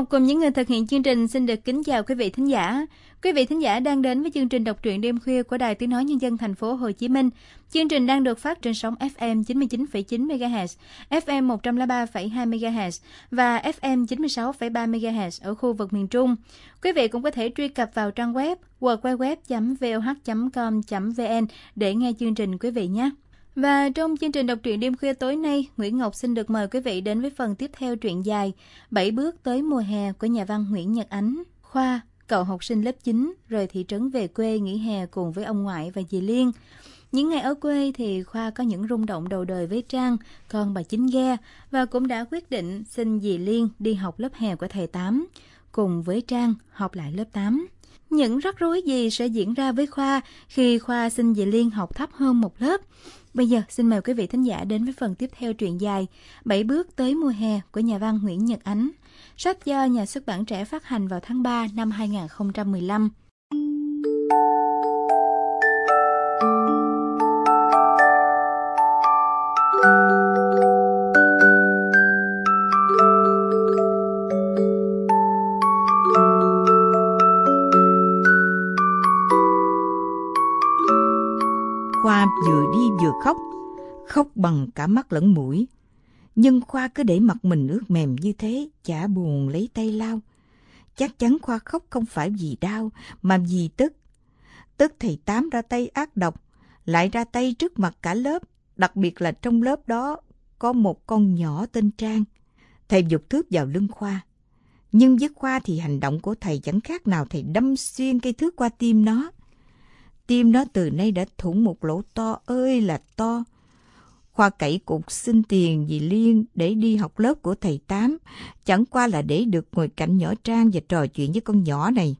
Ngọc cùng những người thực hiện chương trình xin được kính chào quý vị thính giả. Quý vị thính giả đang đến với chương trình đọc truyện đêm khuya của Đài Tiếng nói Nhân dân thành phố Hồ Chí Minh. Chương trình đang được phát trên sóng FM 99,9 MHz, FM 103,2 MHz và FM 96,3 MHz ở khu vực miền Trung. Quý vị cũng có thể truy cập vào trang web www.voh.com.vn để nghe chương trình quý vị nhé. Và trong chương trình đọc truyện đêm khuya tối nay, Nguyễn Ngọc xin được mời quý vị đến với phần tiếp theo truyện dài Bảy bước tới mùa hè của nhà văn Nguyễn Nhật Ánh. Khoa, cậu học sinh lớp 9, rời thị trấn về quê nghỉ hè cùng với ông ngoại và dì Liên. Những ngày ở quê thì Khoa có những rung động đầu đời với Trang, con bà chính ghe, và cũng đã quyết định xin dì Liên đi học lớp hè của thầy Tám, cùng với Trang học lại lớp 8. Những rắc rối gì sẽ diễn ra với Khoa khi Khoa xin dì Liên học thấp hơn một lớp? Bây giờ, xin mời quý vị thính giả đến với phần tiếp theo truyện dài, Bảy bước tới mùa hè của nhà văn Nguyễn Nhật Ánh. Sách do nhà xuất bản trẻ phát hành vào tháng 3 năm 2015. Khóc bằng cả mắt lẫn mũi. Nhưng Khoa cứ để mặt mình ướt mềm như thế, chả buồn lấy tay lau. Chắc chắn Khoa khóc không phải vì đau, mà vì tức. Tức thầy Tám ra tay ác độc, lại ra tay trước mặt cả lớp, đặc biệt là trong lớp đó có một con nhỏ tên Trang. Thầy dục thước vào lưng Khoa. Nhưng với Khoa thì hành động của thầy chẳng khác nào thầy đâm xuyên cây thước qua tim nó. Tim nó từ nay đã thủng một lỗ to ơi là to. Khoa cậy cục xin tiền dì Liên để đi học lớp của thầy Tám, chẳng qua là để được ngồi cạnh nhỏ Trang và trò chuyện với con nhỏ này.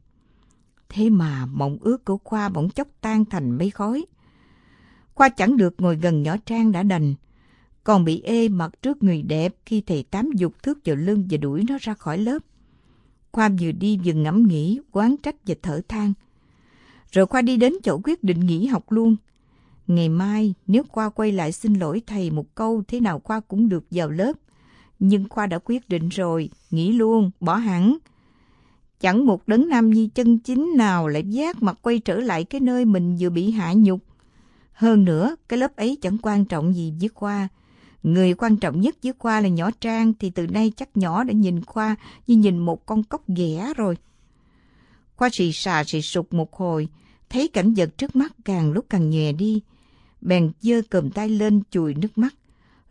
Thế mà mộng ước của Khoa bỗng chốc tan thành mây khói. Khoa chẳng được ngồi gần nhỏ Trang đã đành, còn bị ê mặt trước người đẹp khi thầy Tám dục thước vào lưng và đuổi nó ra khỏi lớp. Khoa vừa đi vừa ngẫm nghĩ, quán trách và thở than. Rồi Khoa đi đến chỗ quyết định nghỉ học luôn. Ngày mai, nếu Khoa quay lại xin lỗi thầy một câu, thế nào Khoa cũng được vào lớp. Nhưng Khoa đã quyết định rồi, nghỉ luôn, bỏ hẳn. Chẳng một đấng nam nhi chân chính nào lại giác mà quay trở lại cái nơi mình vừa bị hạ nhục. Hơn nữa, cái lớp ấy chẳng quan trọng gì với Khoa. Người quan trọng nhất với Khoa là nhỏ Trang, thì từ nay chắc nhỏ đã nhìn Khoa như nhìn một con cóc ghẻ rồi. Khoa xì xà xì sụt một hồi, thấy cảnh vật trước mắt càng lúc càng nhòe đi. Bèn giơ cầm tay lên chùi nước mắt,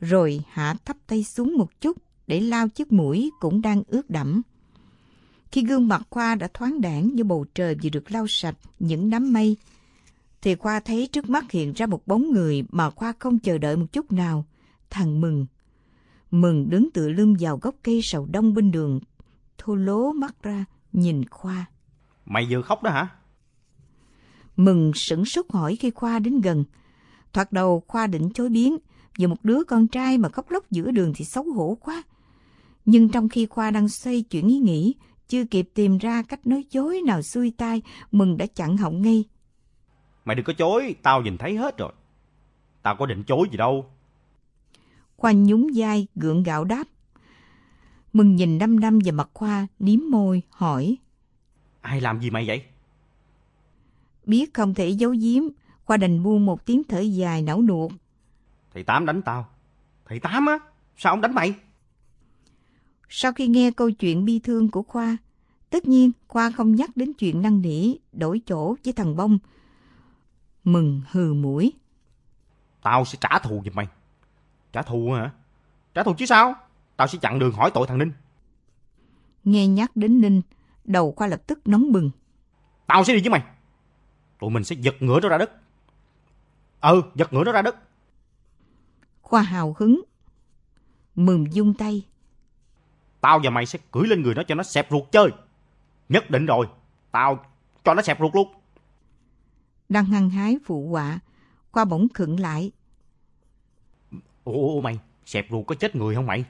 rồi hạ thấp tay xuống một chút để lau chiếc mũi cũng đang ướt đẫm. Khi gương mặt Khoa đã thoáng đãng như bầu trời vừa được lau sạch những đám mây, thì Khoa thấy trước mắt hiện ra một bóng người mà Khoa không chờ đợi một chút nào, thằng Mừng. Mừng đứng tựa lưng vào gốc cây sầu đông bên đường, thô lố mắt ra, nhìn Khoa. Mày vừa khóc đó hả? Mừng sửng sốt hỏi khi Khoa đến gần. Thoạt đầu Khoa định chối biến, vì một đứa con trai mà khóc lóc giữa đường thì xấu hổ quá. Nhưng trong khi Khoa đang xoay chuyển ý nghĩ, chưa kịp tìm ra cách nói dối nào xuôi tai, Mừng đã chặn họng ngay. Mày đừng có chối, tao nhìn thấy hết rồi. Tao có định chối gì đâu. Khoa nhún vai, gượng gạo đáp. Mừng nhìn năm năm vào mặt Khoa, liếm môi, hỏi. Ai làm gì mày vậy? Biết không thể giấu giếm, Khoa đành buông một tiếng thở dài não nuột. Thầy Tám đánh tao. Thầy Tám á? Sao ông đánh mày? Sau khi nghe câu chuyện bi thương của Khoa, tất nhiên Khoa không nhắc đến chuyện năn nỉ, đổi chỗ với thằng Bông. Mừng hừ mũi. Tao sẽ trả thù giùm mày. Trả thù hả? Trả thù chứ sao? Tao sẽ chặn đường hỏi tội thằng Ninh. Nghe nhắc đến Ninh, đầu Khoa lập tức nóng bừng. Tao sẽ đi với mày. Tụi mình sẽ giật ngựa nó ra đất. Ừ, giật ngựa nó ra đất. Khoa hào hứng. Mừng dung tay. Tao và mày sẽ cưỡi lên người nó cho nó xẹp ruột chơi. Nhất định rồi. Tao cho nó xẹp ruột luôn. Đang hăng hái phụ họa. Khoa bỗng khựng lại. Ủa mày, xẹp ruột có chết người không mày?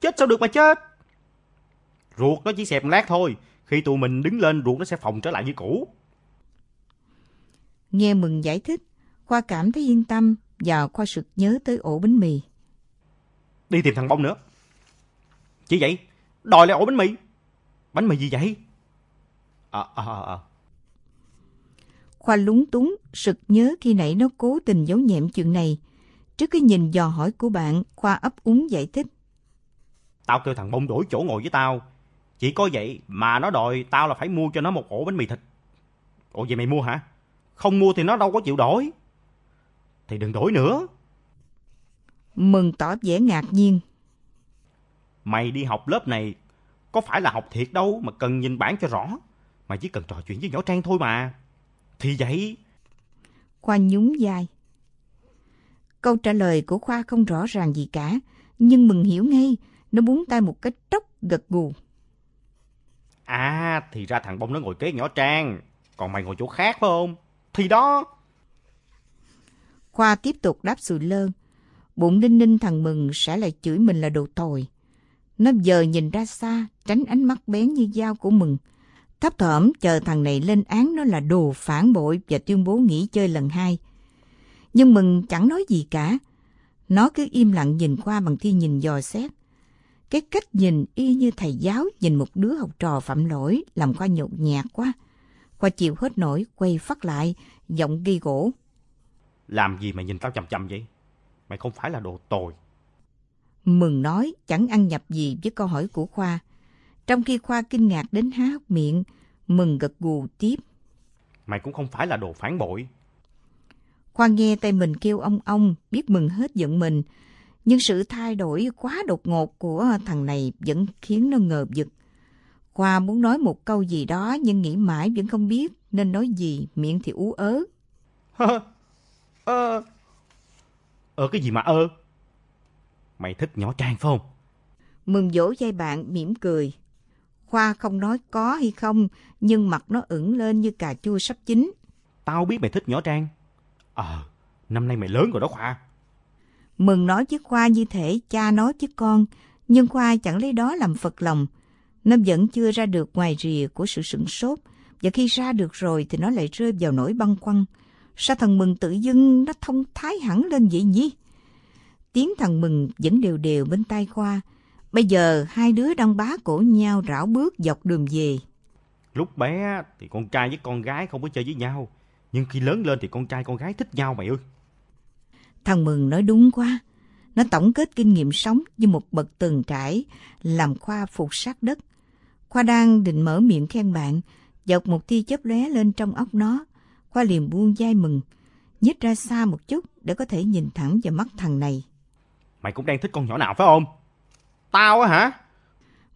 Chết sao được mà chết? Ruột nó chỉ xẹp lát thôi. Khi tụi mình đứng lên ruột nó sẽ phòng trở lại như cũ. Nghe Mừng giải thích, Khoa cảm thấy yên tâm và Khoa sực nhớ tới ổ bánh mì. Đi tìm thằng Bông nữa. Chỉ vậy, đòi lại ổ bánh mì. Bánh mì gì vậy? À, à, à, à. Khoa lúng túng, sực nhớ khi nãy nó cố tình giấu nhẹm chuyện này. Trước cái nhìn dò hỏi của bạn, Khoa ấp úng giải thích. Tao kêu thằng Bông đổi chỗ ngồi với tao. Chỉ có vậy mà nó đòi tao là phải mua cho nó một ổ bánh mì thịt. Ủa vậy mày mua hả? Không mua thì nó đâu có chịu đổi. Thì đừng đổi nữa. Mừng tỏ vẻ ngạc nhiên. Mày đi học lớp này có phải là học thiệt đâu mà cần nhìn bảng cho rõ. Mày chỉ cần trò chuyện với nhỏ Trang thôi mà. Thì vậy. Khoa nhún vai. Câu trả lời của Khoa không rõ ràng gì cả, nhưng Mừng hiểu ngay, nó búng tay một cái tróc gật gù. À, thì ra thằng Bông nó ngồi kế nhỏ Trang, còn mày ngồi chỗ khác phải không? Thì đó. Khoa tiếp tục đáp sự lơ. Bụng ninh ninh thằng Mừng sẽ lại chửi mình là đồ tồi. Nó giờ nhìn ra xa, tránh ánh mắt bén như dao của Mừng. Thấp thỏm chờ thằng này lên án nó là đồ phản bội và tuyên bố nghỉ chơi lần hai. Nhưng Mừng chẳng nói gì cả. Nó cứ im lặng nhìn qua bằng thi nhìn dò xét. Cái cách nhìn y như thầy giáo nhìn một đứa học trò phạm lỗi làm qua nhột nhạt quá. Khoa chịu hết nổi, quay phát lại, giọng ghi gỗ. Làm gì mà nhìn tao chầm chầm vậy? Mày không phải là đồ tồi. Mừng nói chẳng ăn nhập gì với câu hỏi của Khoa. Trong khi Khoa kinh ngạc đến há hốc miệng, Mừng gật gù tiếp. Mày cũng không phải là đồ phản bội. Khoa nghe tay mình kêu ông ông, biết Mừng hết giận mình. Nhưng sự thay đổi quá đột ngột của thằng này vẫn khiến nó ngờ vực. Khoa muốn nói một câu gì đó nhưng nghĩ mãi vẫn không biết nên nói gì, miệng thì ú ớ. Ơ, ơ cái gì mà ơ? Mày thích nhỏ Trang phải không? Mừng dỗ dây bạn mỉm cười. Khoa không nói có hay không, nhưng mặt nó ửng lên như cà chua sắp chín. Tao biết mày thích nhỏ Trang. Ờ, năm nay mày lớn rồi đó Khoa. Mừng nói với Khoa như thể cha nói với con, nhưng Khoa chẳng lấy đó làm phật lòng. Nó vẫn chưa ra được ngoài rìa của sự sửng sốt, và khi ra được rồi thì nó lại rơi vào nỗi băn khoăn. Sao thằng Mừng tự dưng nó thông thái hẳn lên vậy nhỉ? Tiếng thằng Mừng vẫn đều đều bên tai Khoa. Bây giờ hai đứa đang bá cổ nhau rảo bước dọc đường về. Lúc bé thì con trai với con gái không có chơi với nhau. Nhưng khi lớn lên thì con trai con gái thích nhau mày ơi. Thằng Mừng nói đúng quá. Nó tổng kết kinh nghiệm sống như một bậc tường trải, làm Khoa phục sát đất. Khoa đang định mở miệng khen bạn, dọc một tia chớp lóe lên trong óc nó. Khoa liền buông dai Mừng, nhích ra xa một chút để có thể nhìn thẳng vào mắt thằng này. Mày cũng đang thích con nhỏ nào phải không? Tao á hả?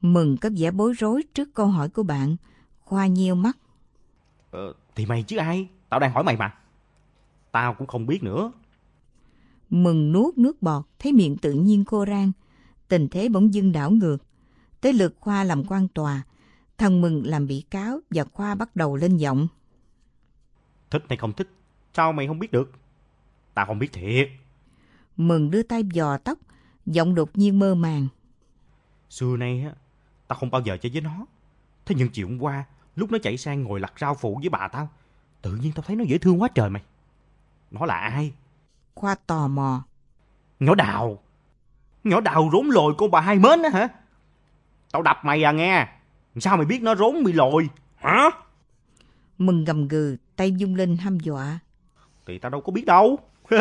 Mừng có vẻ bối rối trước câu hỏi của bạn. Khoa nheo mắt. Ờ, thì mày chứ ai? Tao đang hỏi mày mà. Tao cũng không biết nữa. Mừng nuốt nước bọt, thấy miệng tự nhiên khô rang. Tình thế bỗng dưng đảo ngược. Tới lượt Khoa làm quan tòa. Thằng Mừng làm bị cáo và Khoa bắt đầu lên giọng. Thích hay không thích? Sao mày không biết được? Tao không biết thiệt. Mừng đưa tay dò tóc, giọng đột nhiên mơ màng. Xưa nay á, tao không bao giờ chơi với nó. Thế nhưng chiều hôm qua, lúc nó chạy sang ngồi lặt rau phụ với bà tao, tự nhiên tao thấy nó dễ thương quá trời mày. Nó là ai? Khoa tò mò. Nhỏ đào. Nhỏ đào rốn lồi con bà hai mến á hả? Tao đập mày à nghe. Sao mày biết nó rốn bị lồi? Hả? Mừng gầm gừ, tay dung lên hăm dọa. Thì tao đâu có biết đâu.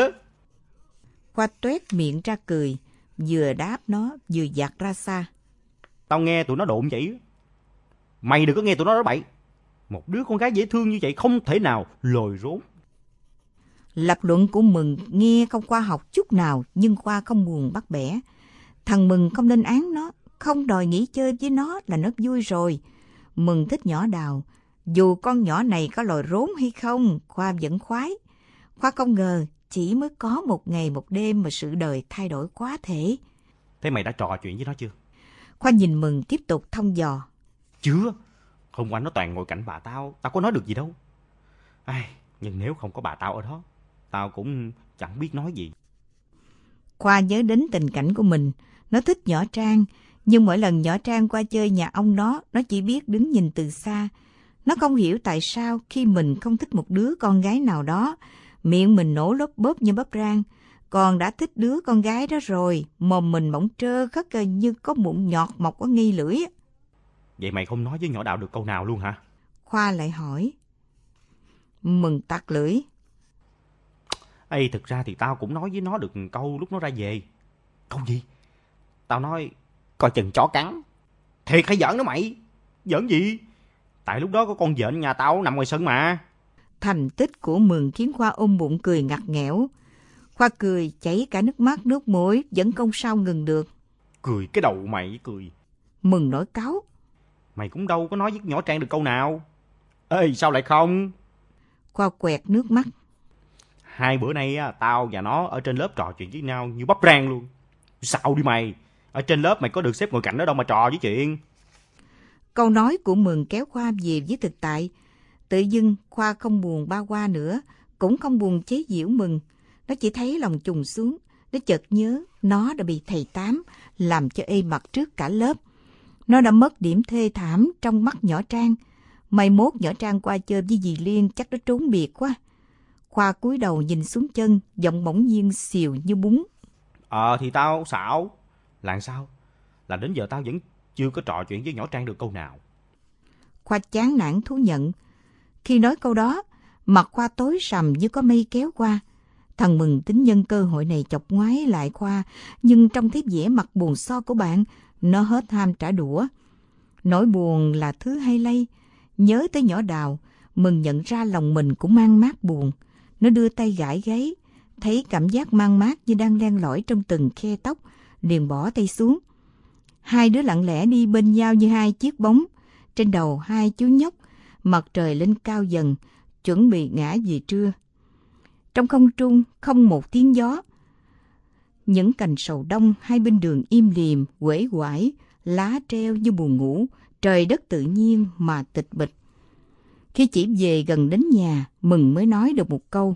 Khoa tuét miệng ra cười, vừa đáp nó, vừa giặt ra xa. Tao nghe tụi nó độn vậy. Mày đừng có nghe tụi nó nói bậy. Một đứa con gái dễ thương như vậy không thể nào lồi rốn. Lập luận của Mừng nghe không khoa học chút nào, nhưng Khoa không buồn bắt bẻ. Thằng Mừng không lên án nó, không đòi nghỉ chơi với nó là nó vui rồi. Mừng thích nhỏ đào. Dù con nhỏ này có lồi rốn hay không, Khoa vẫn khoái. Khoa không ngờ chỉ mới có một ngày một đêm mà sự đời thay đổi quá thể. Thế mày đã trò chuyện với nó chưa? Khoa nhìn Mừng tiếp tục thông dò. Chưa. Hôm qua nó toàn ngồi cạnh bà tao, tao có nói được gì đâu. Ai, nhưng nếu không có bà tao ở đó, tao cũng chẳng biết nói gì. Khoa nhớ đến tình cảnh của mình. Nó thích nhỏ Trang, nhưng mỗi lần nhỏ Trang qua chơi nhà ông nó, nó chỉ biết đứng nhìn từ xa. Nó không hiểu tại sao khi mình không thích một đứa con gái nào đó, miệng mình nổ lốp bốp như bắp rang, còn đã thích đứa con gái đó rồi, mồm mình mỏng trơ khất như có mụn nhọt mọc ở nghi lưỡi. Vậy mày không nói với nhỏ đạo được câu nào luôn hả? Khoa lại hỏi. Mừng tắt lưỡi. Ê, thực ra thì tao cũng nói với nó được câu lúc nó ra về. Câu gì? Tao nói, coi chừng chó cắn. Thiệt hay giỡn đó mày? Giỡn gì? Tại lúc đó có con vện nhà tao nằm ngoài sân mà. Thành tích của Mừng khiến Khoa ôm bụng cười ngặt nghẽo. Khoa cười chảy cả nước mắt nước mũi vẫn không sao ngừng được. Cười cái đầu mày cười. Mừng nổi cáu. Mày cũng đâu có nói với nhỏ Trang được câu nào. Ê sao lại không? Khoa quẹt nước mắt. Hai bữa nay á, tao và nó ở trên lớp trò chuyện với nhau như bắp rang luôn. Sao đi mày? Ở trên lớp mày có được xếp ngồi cạnh đó đâu mà trò với chuyện. Câu nói của Mừng kéo Khoa về với thực tại. Tự dưng Khoa không buồn ba qua nữa, cũng không buồn chế giễu Mừng. Nó chỉ thấy lòng trùng xuống, nó chợt nhớ nó đã bị thầy Tám làm cho ê mặt trước cả lớp. Nó đã mất điểm thê thảm trong mắt nhỏ Trang. Mai mốt nhỏ Trang qua chơi với dì Liên chắc nó trốn biệt quá. Khoa cúi đầu nhìn xuống chân, giọng bỗng nhiên xìu như bún. Ờ thì tao xạo. Là sao? Là đến giờ tao vẫn chưa có trò chuyện với nhỏ Trang được câu nào. Khoa chán nản thú nhận. Khi nói câu đó, mặt Khoa tối sầm như có mây kéo qua. Thằng Mừng tính nhân cơ hội này chọc ngoái lại Khoa, nhưng trong thấy vẻ mặt buồn so của bạn, nó hết ham trả đũa. Nỗi buồn là thứ hay lây. Nhớ tới nhỏ đào, Mừng nhận ra lòng mình cũng mang mát buồn. Nó đưa tay gãi gáy, thấy cảm giác mang mát như đang len lỏi trong từng khe tóc, liền bỏ tay xuống. Hai đứa lặng lẽ đi bên nhau như hai chiếc bóng. Trên đầu hai chú nhóc, mặt trời lên cao dần, chuẩn bị ngã về trưa. Trong không trung không một tiếng gió. Những cành sầu đông hai bên đường im lìm, quể quải, lá treo như buồn ngủ, trời đất tự nhiên mà tịch bịch. Khi chỉ về gần đến nhà, Mừng mới nói được một câu.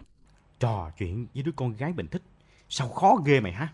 Trò chuyện với đứa con gái mình thích. Sao khó ghê mày hả?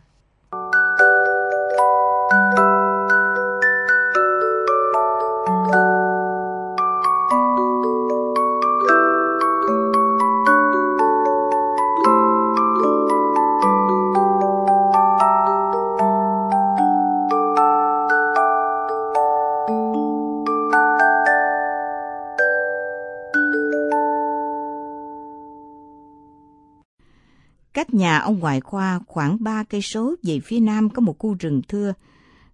Nhà ông ngoại khoa khoảng 3 cây số về phía nam có một khu rừng thưa.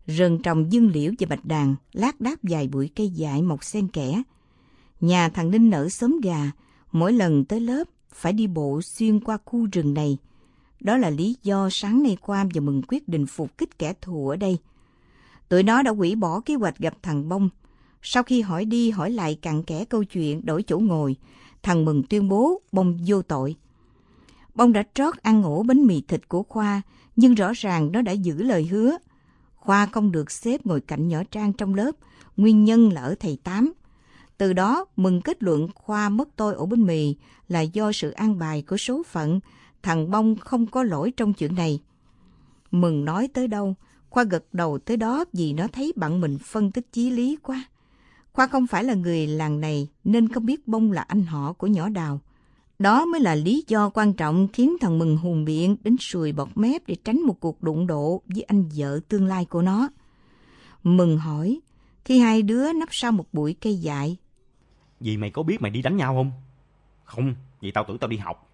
Rừng trồng dương liễu và bạch đàn, lác đác vài bụi cây dại mọc xen kẽ. Nhà thằng Ninh nở sớm gà, mỗi lần tới lớp phải đi bộ xuyên qua khu rừng này. Đó là lý do sáng nay qua và Mừng quyết định phục kích kẻ thù ở đây. Tụi nó đã hủy bỏ kế hoạch gặp thằng Bông. Sau khi hỏi đi hỏi lại cặn kẽ câu chuyện đổi chỗ ngồi, thằng Mừng tuyên bố Bông vô tội. Bông đã trót ăn ổ bánh mì thịt của Khoa, nhưng rõ ràng nó đã giữ lời hứa. Khoa không được xếp ngồi cạnh nhỏ Trang trong lớp, nguyên nhân là ở thầy Tám. Từ đó, Mừng kết luận Khoa mất tôi ổ bánh mì là do sự an bài của số phận, thằng Bông không có lỗi trong chuyện này. Mừng nói tới đâu, Khoa gật đầu tới đó vì nó thấy bạn mình phân tích chí lý quá. Khoa không phải là người làng này nên không biết Bông là anh họ của nhỏ đào. Đó mới là lý do quan trọng khiến thằng Mừng hùng biện đến sùi bọt mép để tránh một cuộc đụng độ với anh vợ tương lai của nó. Mừng hỏi, khi hai đứa nấp sau một bụi cây dại. Vì mày có biết mày đi đánh nhau không? Không, vì tao tưởng tao đi học.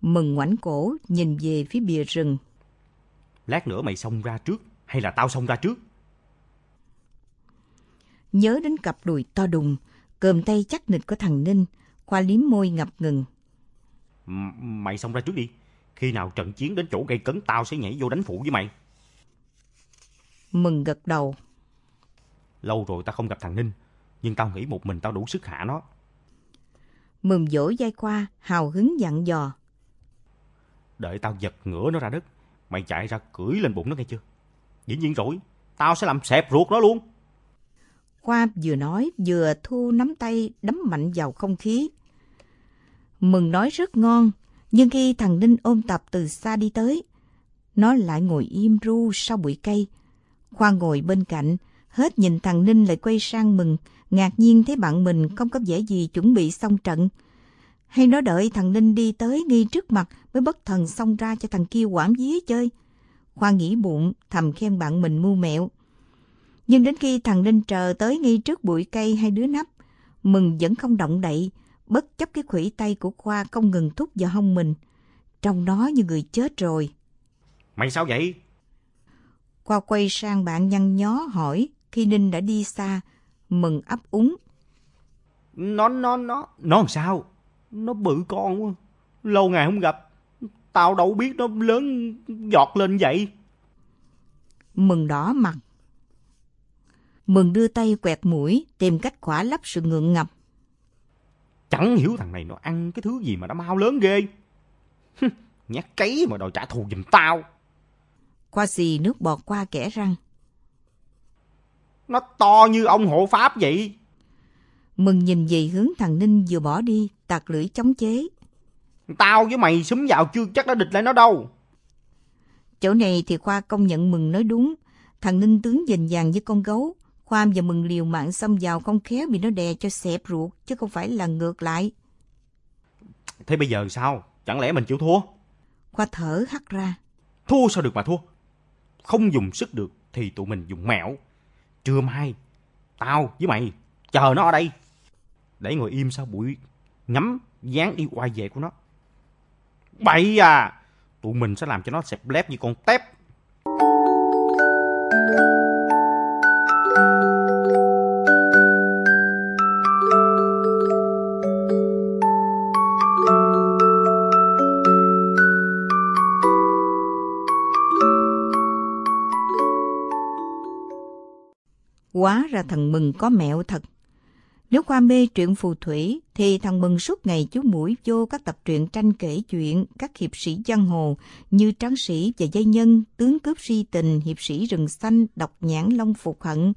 Mừng ngoảnh cổ, nhìn về phía bìa rừng. Lát nữa mày xông ra trước, hay là tao xông ra trước? Nhớ đến cặp đùi to đùng, cơm tay chắc nịch của thằng Ninh, Khoa liếm môi ngập ngừng. M- mày xông ra trước đi. Khi nào trận chiến đến chỗ gây cấn tao sẽ nhảy vô đánh phụ với mày. Mừng gật đầu. Lâu rồi tao không gặp thằng Ninh, nhưng tao nghĩ một mình tao đủ sức hạ nó. Mừng dỗ dai qua, hào hứng dặn dò. Đợi tao giật ngửa nó ra đất. Mày chạy ra cưỡi lên bụng nó nghe chưa? Dĩ nhiên rồi, tao sẽ làm xẹp ruột nó luôn. Khoa vừa nói vừa thu nắm tay đấm mạnh vào không khí. Mừng nói rất ngon, nhưng khi thằng Ninh ôm tập từ xa đi tới, nó lại ngồi im ru sau bụi cây. Khoa ngồi bên cạnh, hết nhìn thằng Ninh lại quay sang mừng, ngạc nhiên thấy bạn mình không có vẻ gì chuẩn bị xong trận. Hay nó đợi thằng Ninh đi tới ngay trước mặt mới bất thần xông ra cho thằng kia quản vía chơi. Khoa nghĩ bụng, thầm khen bạn mình mưu mẹo. Nhưng đến khi thằng Ninh chờ tới ngay trước bụi cây hai đứa nắp, mừng vẫn không động đậy, bất chấp cái khủy tay của Khoa không ngừng thúc vào hông mình. Trong nó như người chết rồi. Mày sao vậy? Khoa quay sang bạn nhăn nhó hỏi khi Ninh đã đi xa, mừng ấp úng. Nó, nó, nó, nó làm sao? Nó bự con quá. Lâu ngày không gặp. Tao đâu biết nó lớn giọt lên vậy. Mừng đỏ mặt. Mừng đưa tay quẹt mũi, tìm cách khỏa lấp sự ngượng ngập. Chẳng hiểu thằng này nó ăn cái thứ gì mà nó mau lớn ghê. Nhát cấy mà đòi trả thù giùm tao. Khoa xì nước bọt qua kẻ răng. Nó to như ông hộ pháp vậy. Mừng nhìn về hướng thằng Ninh vừa bỏ đi, tạt lưỡi chống chế. Tao với mày xúm vào chưa chắc đã địch lại nó đâu. Chỗ này thì Khoa công nhận Mừng nói đúng. Thằng Ninh tướng dình dàng với con gấu. Khoa và Mừng liều mạng xông vào không khéo bị nó đè cho xẹp ruột, chứ không phải là ngược lại. Thế bây giờ sao? Chẳng lẽ mình chịu thua? Khoa thở hắt ra. Thua sao được mà thua? Không dùng sức được thì tụi mình dùng mẹo. Trưa mai, tao với mày chờ nó ở đây. Để ngồi im sau bụi ngắm dáng đi quay về của nó. Bậy à! Tụi mình sẽ làm cho nó xẹp lép như con tép. Quá ra thằng Mừng có mẹo thật. Nếu Khoa mê truyện phù thủy, thì thằng Mừng suốt ngày chú mũi vô các tập truyện tranh kể chuyện các hiệp sĩ giang hồ như Tráng Sĩ và Dây Nhân, Tướng Cướp Si Tình, Hiệp sĩ Rừng Xanh, Độc Nhãn Long Phục Hận.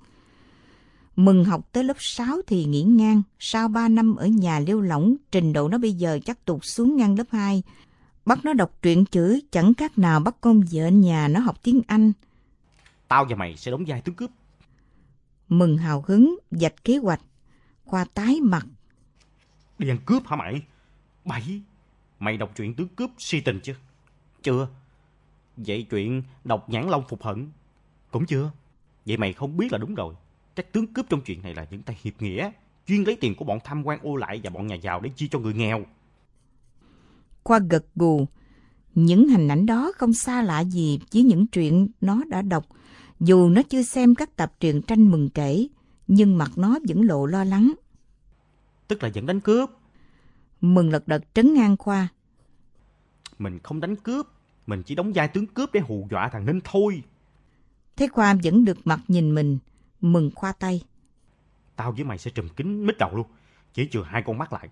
Mừng học tới lớp 6 thì nghỉ ngang, sau 3 năm ở nhà lêu lỏng, trình độ nó bây giờ chắc tụt xuống ngang lớp 2. Bắt nó đọc truyện chữ, chẳng khác nào bắt con vợ nhà nó học tiếng Anh. Tao và mày sẽ đóng vai tướng cướp. Mừng hào hứng, dạch kế hoạch. Khoa tái mặt. Đi ăn cướp hả mày? Bậy! Mày đọc truyện tướng cướp si tình chưa? Chưa. Vậy chuyện đọc nhãn long phục hận? Cũng chưa. Vậy mày không biết là đúng rồi. Các tướng cướp trong chuyện này là những tay hiệp nghĩa, chuyên lấy tiền của bọn tham quan ô lại và bọn nhà giàu để chia cho người nghèo. Khoa gật gù. Những hình ảnh đó không xa lạ gì với những chuyện nó đã đọc. Dù nó chưa xem các tập truyện tranh mừng kể, nhưng mặt nó vẫn lộ lo lắng. Tức là vẫn đánh cướp. Mừng lật đật trấn ngang Khoa. Mình không đánh cướp, mình chỉ đóng vai tướng cướp để hù dọa thằng Ninh thôi. Thế Khoa vẫn được mặt nhìn mình, mừng khoa tay. Tao với mày sẽ trùm kín mít đầu luôn. Chỉ chừa hai con mắt lại.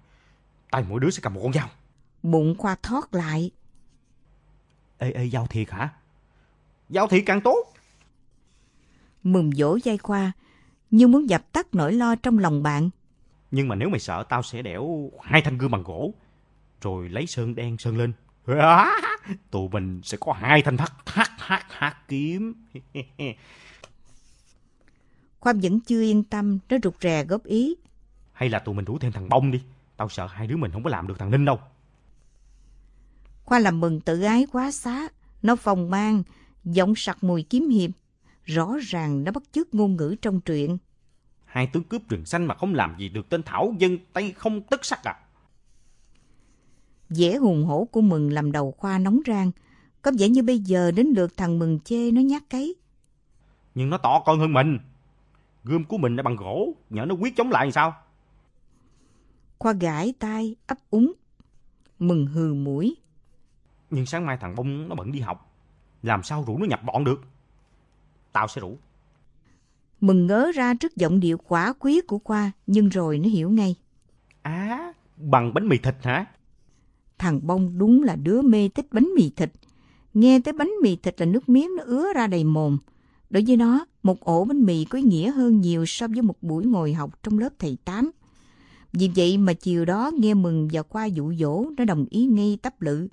Tay mỗi đứa sẽ cầm một con dao. Bụng Khoa thoát lại. Ê, ê, dao thiệt hả? Dao thiệt càng tốt. Mừng dỗ dây Khoa, như muốn dập tắt nỗi lo trong lòng bạn. Nhưng mà nếu mày sợ tao sẽ đẽo hai thanh gươm bằng gỗ. Rồi lấy sơn đen sơn lên. Tụi mình sẽ có hai thanh thắt thắt thắt thắt kiếm. Khoa vẫn chưa yên tâm, nó rụt rè góp ý. Hay là tụi mình rủ thêm thằng Bông đi. Tao sợ hai đứa mình không có làm được thằng Ninh đâu. Khoa làm mừng tự ái quá xá. Nó phòng mang, giọng sặc mùi kiếm hiệp. Rõ ràng nó bắt chước ngôn ngữ trong truyện. Hai tướng cướp rừng xanh mà không làm gì được tên Thảo dân tay không tức sắc à. vẻ hùng hổ của Mừng làm đầu Khoa nóng rang. Có vẻ như bây giờ đến lượt thằng Mừng chê nó nhát cấy. Nhưng nó to con hơn mình. Gươm của mình đã bằng gỗ, nhỡ nó quyết chống lại thì sao? Khoa gãi tai, ấp úng. Mừng hừ mũi. Nhưng sáng mai thằng Bông nó bận đi học. Làm sao rủ nó nhập bọn được? Tao sẽ rủ. Mừng ngớ ra trước giọng điệu quả quyết của Khoa, nhưng rồi nó hiểu ngay. À, bằng bánh mì thịt hả? Thằng Bông đúng là đứa mê tích bánh mì thịt. Nghe tới bánh mì thịt là nước miếng nó ứa ra đầy mồm. Đối với nó, một ổ bánh mì có ý nghĩa hơn nhiều so với một buổi ngồi học trong lớp thầy Tám. Vì vậy mà chiều đó nghe mừng và qua dụ dỗ nó đồng ý ngay tấp lự.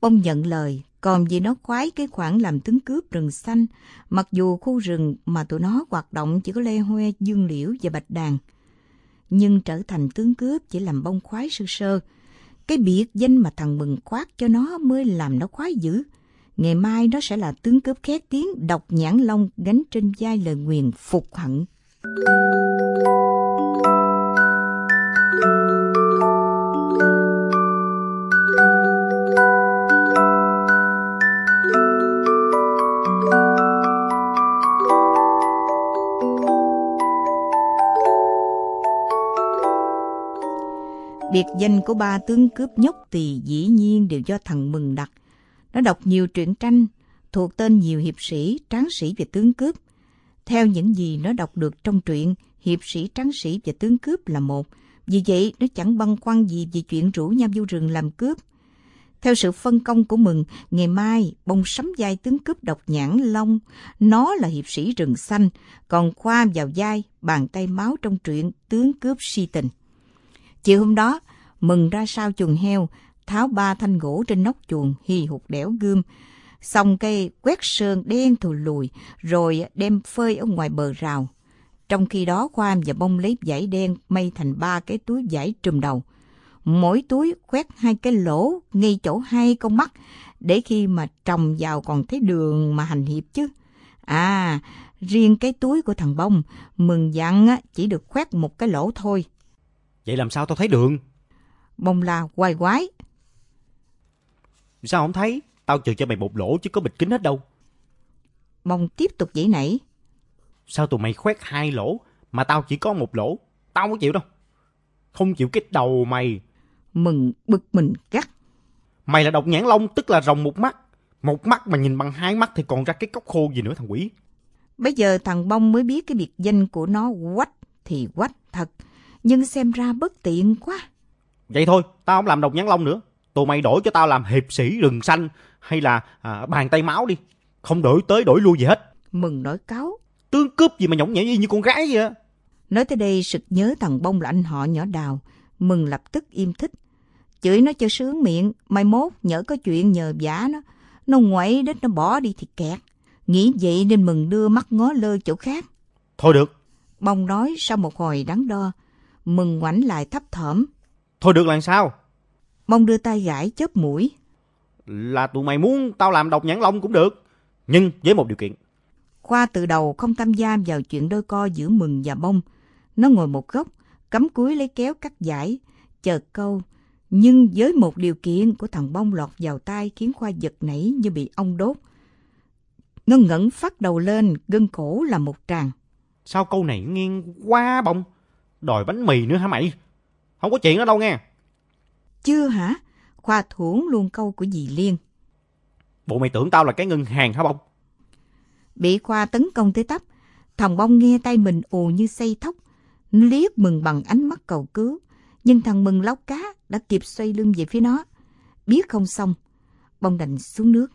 Bông nhận lời, còn vì nó khoái cái khoản làm tướng cướp rừng xanh, mặc dù khu rừng mà tụi nó hoạt động chỉ có lê hoe, dương liễu và bạch đàn. Nhưng trở thành tướng cướp chỉ làm bông khoái sơ sơ. Cái biệt danh mà thằng Mừng khoát cho nó mới làm nó khoái dữ. Ngày mai nó sẽ là tướng cướp khét tiếng độc nhãn long gánh trên vai lời nguyền phục hận. Biệt danh của ba tướng cướp nhóc thì dĩ nhiên đều do thằng Mừng đặt. Nó đọc nhiều truyện tranh, thuộc tên nhiều hiệp sĩ, tráng sĩ và tướng cướp. Theo những gì nó đọc được trong truyện, hiệp sĩ, tráng sĩ và tướng cướp là một. Vì vậy, nó chẳng băn khoăn gì về chuyện rủ nhau vô rừng làm cướp. Theo sự phân công của Mừng, ngày mai, bông sắm vai tướng cướp độc nhãn long, nó là hiệp sĩ rừng xanh, còn Khoa vào vai, bàn tay máu trong truyện tướng cướp si tình. Chiều hôm đó, Mừng ra sau chuồng heo, tháo ba thanh gỗ trên nóc chuồng, hì hụt đẽo gươm, xong cây quét sơn đen thù lùi, rồi đem phơi ở ngoài bờ rào. Trong khi đó Khoa và Bông lấy vải đen may thành ba cái túi vải trùm đầu. Mỗi túi quét hai cái lỗ ngay chỗ hai con mắt, để khi mà trồng vào còn thấy đường mà hành hiệp chứ. À, riêng cái túi của thằng Bông, mừng dặn chỉ được khoét một cái lỗ thôi. Vậy làm sao tao thấy đường? Bông la quay quái. Sao không thấy? Tao trừ cho mày một lỗ chứ có bịch kính hết đâu. Bông tiếp tục dãy nảy. Sao tụi mày khoét hai lỗ mà tao chỉ có một lỗ? Tao không chịu đâu. Không chịu cái đầu mày. Mừng bực mình gắt. Mày là độc nhãn long tức là rồng một mắt. Một mắt mà nhìn bằng hai mắt thì còn ra cái cốc khô gì nữa thằng quỷ. Bây giờ thằng Bông mới biết cái biệt danh của nó quách thì quách thật. Nhưng xem ra bất tiện quá. Vậy thôi, tao không làm độc nhãn long nữa. Tụi mày đổi cho tao làm hiệp sĩ rừng xanh hay là à, bàn tay máu đi. Không đổi tới đổi lui gì hết. Mừng nổi cáo. Tướng cướp gì mà nhõng nhẽo y như con gái vậy. Nói tới đây sực nhớ thằng Bông là anh họ nhỏ đào. Mừng lập tức im thích. Chửi nó cho sướng miệng. Mai mốt nhỡ có chuyện nhờ giả nó. Nó ngoảy đít nó bỏ đi thì kẹt. Nghĩ vậy nên Mừng đưa mắt ngó lơ chỗ khác. Thôi được. Bông nói sau một hồi đắn đo. Mừng ngoảnh lại thấp thỏm. Thôi được là sao? Bông đưa tay gãi chớp mũi. Là tụi mày muốn tao làm độc nhãn long cũng được. Nhưng với một điều kiện. Khoa từ đầu không tham gia vào chuyện đôi co giữa Mừng và Bông. Nó ngồi một góc, cắm cúi lấy kéo cắt giải, chờ câu. Nhưng với một điều kiện của thằng Bông lọt vào tay khiến Khoa giật nảy như bị ong đốt. Nó ngẩng phát đầu lên, gân cổ là một tràng. Sao câu này nghiêng quá bông? Đòi bánh mì nữa hả mày? Không có chuyện đó đâu nghe. Chưa hả? Khoa thủng luôn câu của dì Liên. Bộ mày tưởng tao là cái ngân hàng hả bông? Bị Khoa tấn công tới tấp, thằng Bông nghe tay mình ù như xây thóc. Nó liếc Mừng bằng ánh mắt cầu cứu. Nhưng thằng Mừng lóc cá đã kịp xoay lưng về phía nó. Biết không xong, Bông đành xuống nước.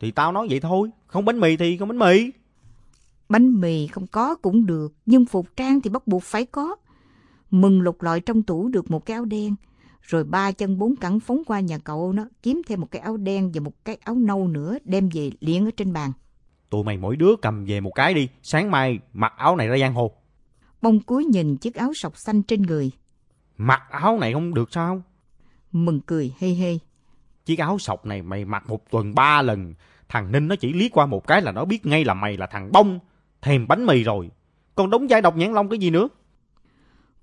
Thì tao nói vậy thôi, không bánh mì thì không bánh mì. Bánh mì không có cũng được, nhưng phục trang thì bắt buộc phải có. Mừng lục lọi trong tủ được một cái áo đen, rồi ba chân bốn cẳng phóng qua nhà cậu nó kiếm thêm một cái áo đen và một cái áo nâu nữa đem về liễn ở trên bàn. Tụi mày mỗi đứa cầm về một cái đi, sáng mai mặc áo này ra giang hồ. Bông cúi nhìn chiếc áo sọc xanh trên người. Mặc áo này không được sao? Mừng cười hê hê. Chiếc áo sọc này mày mặc một tuần ba lần. Thằng Ninh nó chỉ liếc qua một cái là nó biết ngay là mày là thằng Bông. Thèm bánh mì rồi. Còn đống giai độc nhãn long cái gì nữa?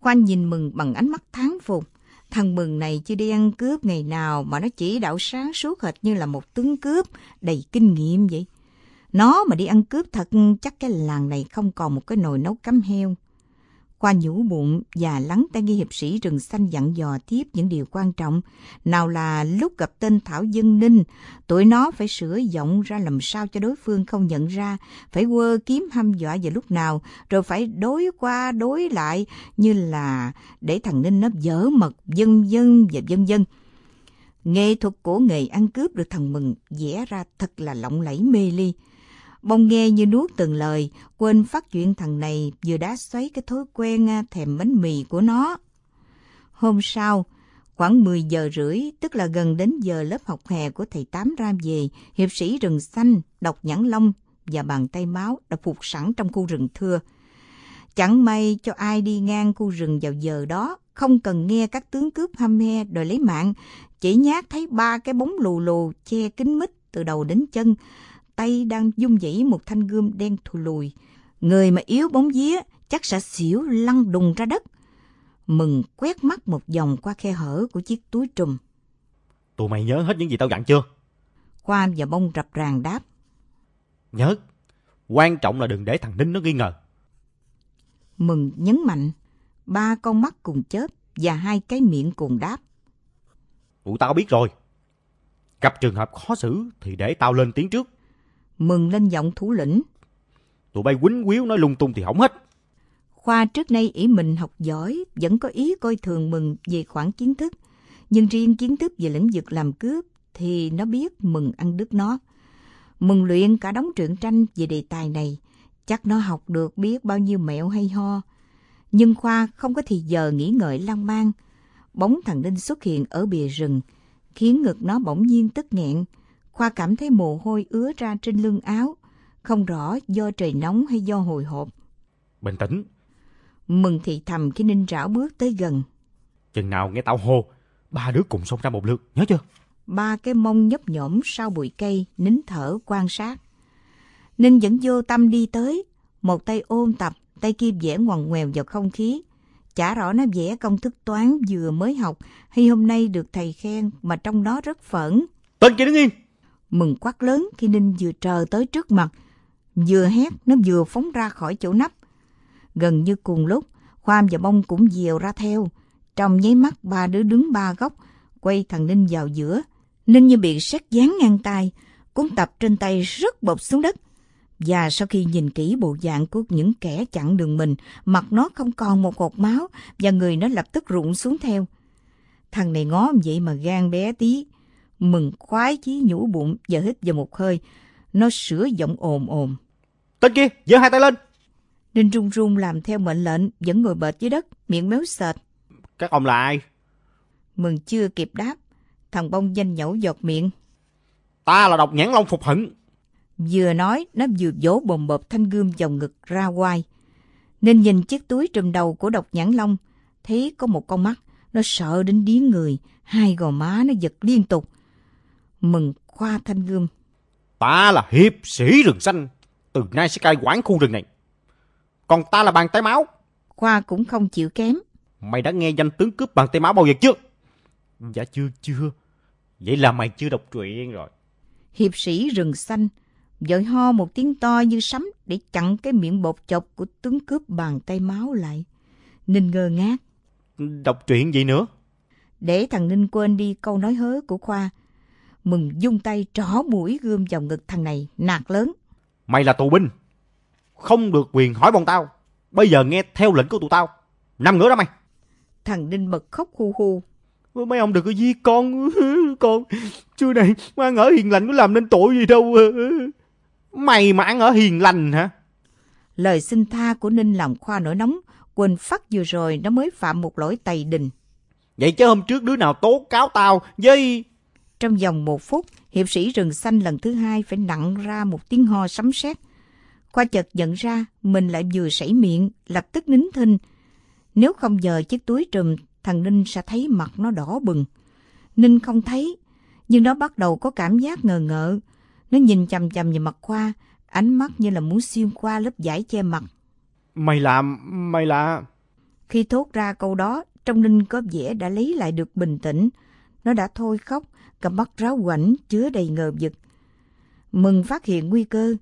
Khoan nhìn Mừng bằng ánh mắt tháng phục. Thằng Mừng này chưa đi ăn cướp ngày nào mà nó chỉ đạo sáng suốt hệt như là một tướng cướp, đầy kinh nghiệm vậy. Nó mà đi ăn cướp thật, chắc cái làng này không còn một cái nồi nấu cắm heo. Qua nhủ bụng và lắng tai nghe hiệp sĩ rừng xanh dặn dò tiếp những điều quan trọng. Nào là lúc gặp tên Thảo Dân Ninh, tụi nó phải sửa giọng ra làm sao cho đối phương không nhận ra, phải quơ kiếm hăm dọa vào lúc nào, rồi phải đối qua đối lại như là để thằng Ninh nó dở mật dân dân và dân dân. Nghệ thuật của nghề ăn cướp được thằng Mừng vẽ ra thật là lộng lẫy mê ly. Bông nghe như nuốt từng lời, quên phát chuyện thằng này vừa đá xoáy cái thói quen à, thèm bánh mì của nó. Hôm sau, khoảng 10 giờ rưỡi, tức là gần đến giờ lớp học hè của thầy Tám ra về, hiệp sĩ rừng xanh, độc nhãn long và bàn tay máu đã phục sẵn trong khu rừng thưa. Chẳng may cho ai đi ngang khu rừng vào giờ đó, không cần nghe các tướng cướp hăm he đòi lấy mạng, chỉ nhát thấy ba cái bóng lù lù che kín mít từ đầu đến chân, tay đang dung dãy một thanh gươm đen thù lùi. Người mà yếu bóng vía chắc sẽ xỉu lăn đùng ra đất. Mừng quét mắt một vòng qua khe hở của chiếc túi trùm. Tụi mày nhớ hết những gì tao dặn chưa? Khoa và bông rập ràng đáp. Nhớ, quan trọng là đừng để thằng Ninh nó nghi ngờ. Mừng nhấn mạnh, ba con mắt cùng chớp và hai cái miệng cùng đáp. Tụi tao biết rồi. Gặp trường hợp khó xử thì để tao lên tiếng trước. Mừng lên giọng thủ lĩnh. Tụi bay quýnh quýu nói lung tung thì hỏng hết. Khoa trước nay ý mình học giỏi, vẫn có ý coi thường Mừng về khoản kiến thức. Nhưng riêng kiến thức về lĩnh vực làm cướp thì nó biết Mừng ăn đứt nó. Mừng luyện cả đống truyện tranh về đề tài này. Chắc nó học được biết bao nhiêu mẹo hay ho. Nhưng Khoa không có thì giờ nghĩ ngợi lan man. Bóng thằng Ninh xuất hiện ở bìa rừng, khiến ngực nó bỗng nhiên tức nghẹn. Khoa cảm thấy mồ hôi ứa ra trên lưng áo, không rõ do trời nóng hay do hồi hộp. Bình tĩnh, Mừng thì thầm khi Ninh rảo bước tới gần. chừng nào nghe tao hô, ba đứa cùng xông ra một lượt, nhớ chưa? Ba cái mông nhấp nhổm sau bụi cây, nín thở quan sát. Ninh vẫn vô tâm đi tới, một tay ôm tập, tay kia vẽ ngoằn ngoèo vào không khí. Chả rõ nó vẽ công thức toán vừa mới học hay hôm nay được thầy khen mà trong đó rất phẫn. Tên kia đứng yên! Mừng quát lớn khi Ninh vừa trờ tới trước mặt. Vừa hét, nó vừa phóng ra khỏi chỗ nắp. Gần như cùng lúc, Khoam và Bông cũng dìu ra theo. Trong nháy mắt ba đứa đứng ba góc, quay thằng Ninh vào giữa. Ninh như bị sét dán ngang tay, cuốn tập trên tay rất bột xuống đất. Và sau khi nhìn kỹ bộ dạng của những kẻ chặn đường mình, mặt nó không còn một hột máu và người nó lập tức rụng xuống theo. Thằng này ngó vậy mà gan bé tí. Mừng khoái chí nhủ bụng và hít vào một hơi. Nó sửa giọng ồn ồn. Tên kia, giơ hai tay lên! Ninh run run làm theo mệnh lệnh, vẫn ngồi bệt dưới đất, miệng méo sệt. Các ông là ai? Mừng chưa kịp đáp, thằng bông danh nhẩu giọt miệng. Ta là độc nhãn long phục hận. Vừa nói, nó vừa vỗ bồm bộp thanh gươm vào ngực ra quai. Nên nhìn chiếc túi trùm đầu của độc nhãn long, thấy có một con mắt, nó sợ đến điếng người, hai gò má nó giật liên tục. Mừng khoa thanh gươm. Ta là hiệp sĩ rừng xanh. Từ nay sẽ cai quản khu rừng này. Còn ta là bàn tay máu. Khoa cũng không chịu kém. Mày đã nghe danh tướng cướp bàn tay máu bao giờ chưa? Dạ chưa chưa. Vậy là mày chưa đọc truyện rồi. Hiệp sĩ rừng xanh, vội ho một tiếng to như sấm để chặn cái miệng bột chọc của tướng cướp bàn tay máu lại. Ninh ngơ ngác, Đọc truyện gì nữa? để thằng Ninh quên đi câu nói hớ của Khoa. Mừng dung tay trỏ mũi gươm vào ngực thằng này, nạt lớn. Mày là tù binh. Không được quyền hỏi bọn tao. Bây giờ nghe theo lệnh của tụi tao. Nằm ngửa đó mày. Thằng Ninh bật khóc hu hu. Mấy ông đừng có giết con. Con chưa này mà ăn ở hiền lành có làm nên tội gì đâu. Mày mà ăn ở hiền lành hả? Lời xin tha của Ninh làm Khoa nổi nóng, quên phát vừa rồi nó mới phạm một lỗi tày đình. Vậy chứ hôm trước đứa nào tố cáo tao với... Trong vòng một phút, hiệp sĩ rừng xanh lần thứ hai phải nặng ra một tiếng ho sấm sét. Khoa chợt nhận ra mình lại vừa sảy miệng, lập tức nín thinh. Nếu không giờ chiếc túi trùm, thằng Ninh sẽ thấy mặt nó đỏ bừng. Ninh không thấy, nhưng nó bắt đầu có cảm giác ngờ ngợ. Nó nhìn chằm chằm vào mặt Khoa, ánh mắt như là muốn xuyên qua lớp vải che mặt. Mày làm... Mày là... Khi thốt ra câu đó, trong Ninh có vẻ đã lấy lại được bình tĩnh. Nó đã thôi khóc, cặp mắt ráo quảnh, chứa đầy ngờ vực. Mừng phát hiện nguy cơ,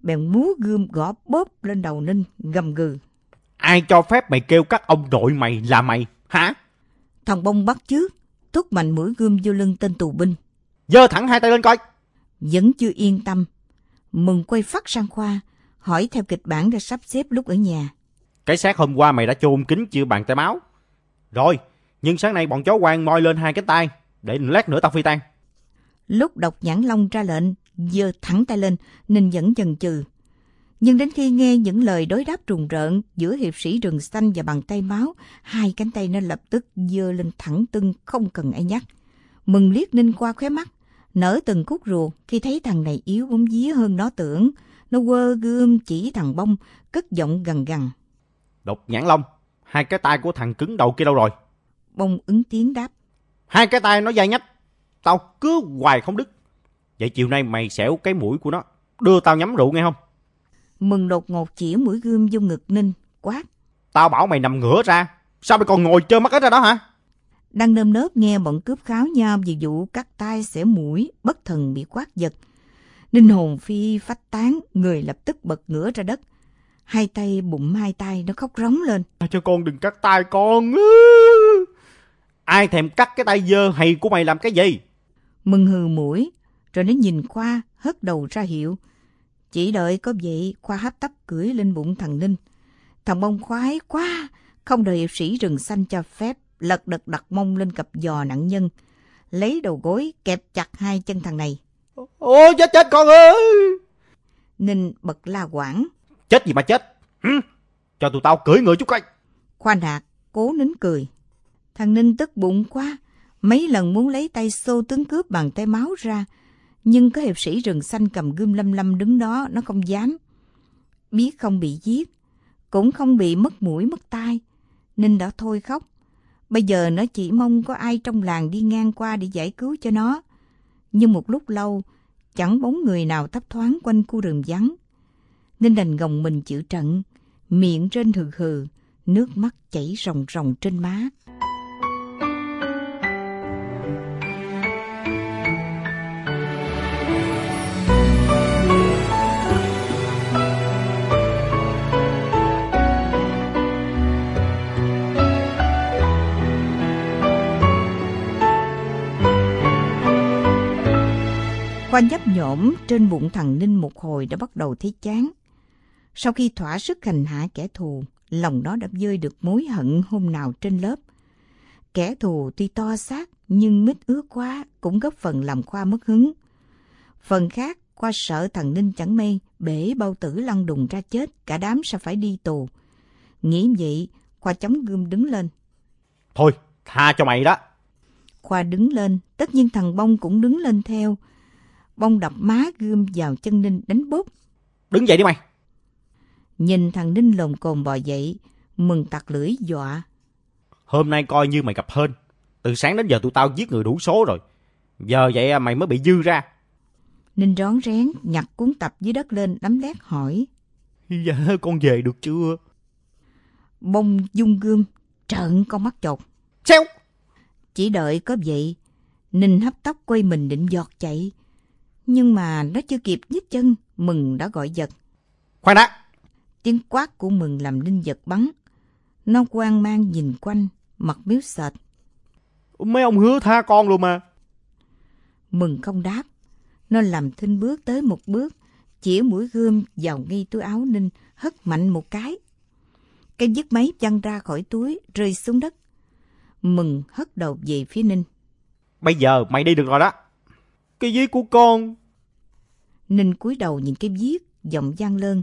bèn múa gươm gõ bóp lên đầu Ninh, gầm gừ. Ai cho phép mày kêu các ông nội mày là mày, hả? Thằng bông bắt trước, thúc mạnh mũi gươm vô lưng tên tù binh. Giơ thẳng hai tay lên coi. Vẫn chưa yên tâm. Mừng quay phát sang Khoa, hỏi theo kịch bản đã sắp xếp lúc ở nhà. Cái xác hôm qua mày đã chôn kín chưa bàn tay máu. Rồi, nhưng sáng nay bọn chó quan moi lên hai cái tay. Để lát nữa tao phi tan. Lúc độc nhãn long ra lệnh, giơ thẳng tay lên, Ninh vẫn chần chừ. Nhưng đến khi nghe những lời đối đáp trùng rợn giữa hiệp sĩ rừng xanh và bàn tay máu, hai cánh tay nó lập tức giơ lên thẳng tưng không cần ai nhắc. Mừng liếc Ninh qua khóe mắt, nở từng khúc ruột khi thấy thằng này yếu bóng vía hơn nó tưởng. Nó quơ gươm chỉ thằng bông, cất giọng gằn gằn. Độc nhãn long, hai cái tay của thằng cứng đầu kia đâu rồi? Bông ứng tiếng đáp. Hai cái tay nó dài nhách, tao cứ hoài không đứt. Vậy chiều nay mày xẻo cái mũi của nó, đưa tao nhắm rượu nghe không? Mừng đột ngột chỉ mũi gươm vô ngực Ninh, quát. Tao bảo mày nằm ngửa ra, sao mày còn ngồi trơ mắt hết ra đó hả? Đang nơm nớp nghe bọn cướp kháo nhau về vụ cắt tay xẻ mũi, bất thần bị quát giật. Ninh hồn phi phách tán, người lập tức bật ngửa ra đất. Hai tay bụng hai tay nó khóc rống lên. Cho con đừng cắt tay con. Ai thèm cắt cái tay dơ hay của mày làm cái gì? Mừng hừ mũi, rồi nó nhìn Khoa, hất đầu ra hiệu. Chỉ đợi có vậy, Khoa hấp tấp cưỡi lên bụng thằng Ninh. Thằng bông khoái quá, không đợi hiệp sĩ rừng xanh cho phép, lật đật đặt mông lên cặp giò nạn nhân. Lấy đầu gối kẹp chặt hai chân thằng này. Ôi chết chết con ơi! Ninh bật la quảng. Chết gì mà chết? Hử? Cho tụi tao cưỡi người chút coi. Khoa nạt, cố nín cười. Thằng Ninh tức bụng quá, mấy lần muốn lấy tay xô tướng cướp bằng tay máu ra, nhưng có hiệp sĩ rừng xanh cầm gươm lâm lâm đứng đó, nó không dám. Biết không bị giết, cũng không bị mất mũi mất tai, Ninh đã thôi khóc. Bây giờ nó chỉ mong có ai trong làng đi ngang qua để giải cứu cho nó. Nhưng một lúc lâu, chẳng bóng người nào thấp thoáng quanh khu rừng vắng. Ninh đành gồng mình chịu trận, miệng trên hừ hừ, nước mắt chảy ròng ròng trên má. Khoa nhấp nhổm trên bụng thằng Ninh một hồi đã bắt đầu thấy chán. Sau khi thỏa sức hành hạ kẻ thù, lòng nó đã vơi được mối hận hôm nào trên lớp. Kẻ thù tuy to xác nhưng mít ướt quá cũng góp phần làm Khoa mất hứng. Phần khác, Khoa sợ thằng Ninh chẳng may bể bao tử lăn đùng ra chết, cả đám sẽ phải đi tù. Nghĩ vậy, Khoa chống gươm đứng lên. Thôi, tha cho mày đó. Khoa đứng lên, tất nhiên thằng Bông cũng đứng lên theo. Bông đập má gươm vào chân Ninh đánh bốp. Đứng dậy đi mày. Nhìn thằng Ninh lồm cồm bò dậy, mừng tặc lưỡi dọa. Hôm nay coi như mày gặp hên. Từ sáng đến giờ tụi tao giết người đủ số rồi. Giờ vậy mày mới bị dư ra. Ninh rón rén nhặt cuốn tập dưới đất lên đấm lét hỏi. Dạ con về được chưa? Bông dung gươm, trợn con mắt chột. Xeo! Chỉ đợi có vậy, Ninh hấp tóc quay mình định giọt chạy. Nhưng mà nó chưa kịp nhích chân, Mừng đã gọi giật. Khoan đã! Tiếng quát của Mừng làm Ninh giật bắn. Nó quan mang nhìn quanh, mặt miếu sệt. Mấy ông hứa tha con luôn mà. Mừng không đáp. Nó làm thinh bước tới một bước, chĩa mũi gươm vào ngay túi áo Ninh, hất mạnh một cái. Cái dứt máy văng ra khỏi túi, rơi xuống đất. Mừng hất đầu về phía Ninh. Bây giờ mày đi được rồi đó. Cái giết của con. Ninh cúi đầu nhìn cái viết, giọng gian lơn.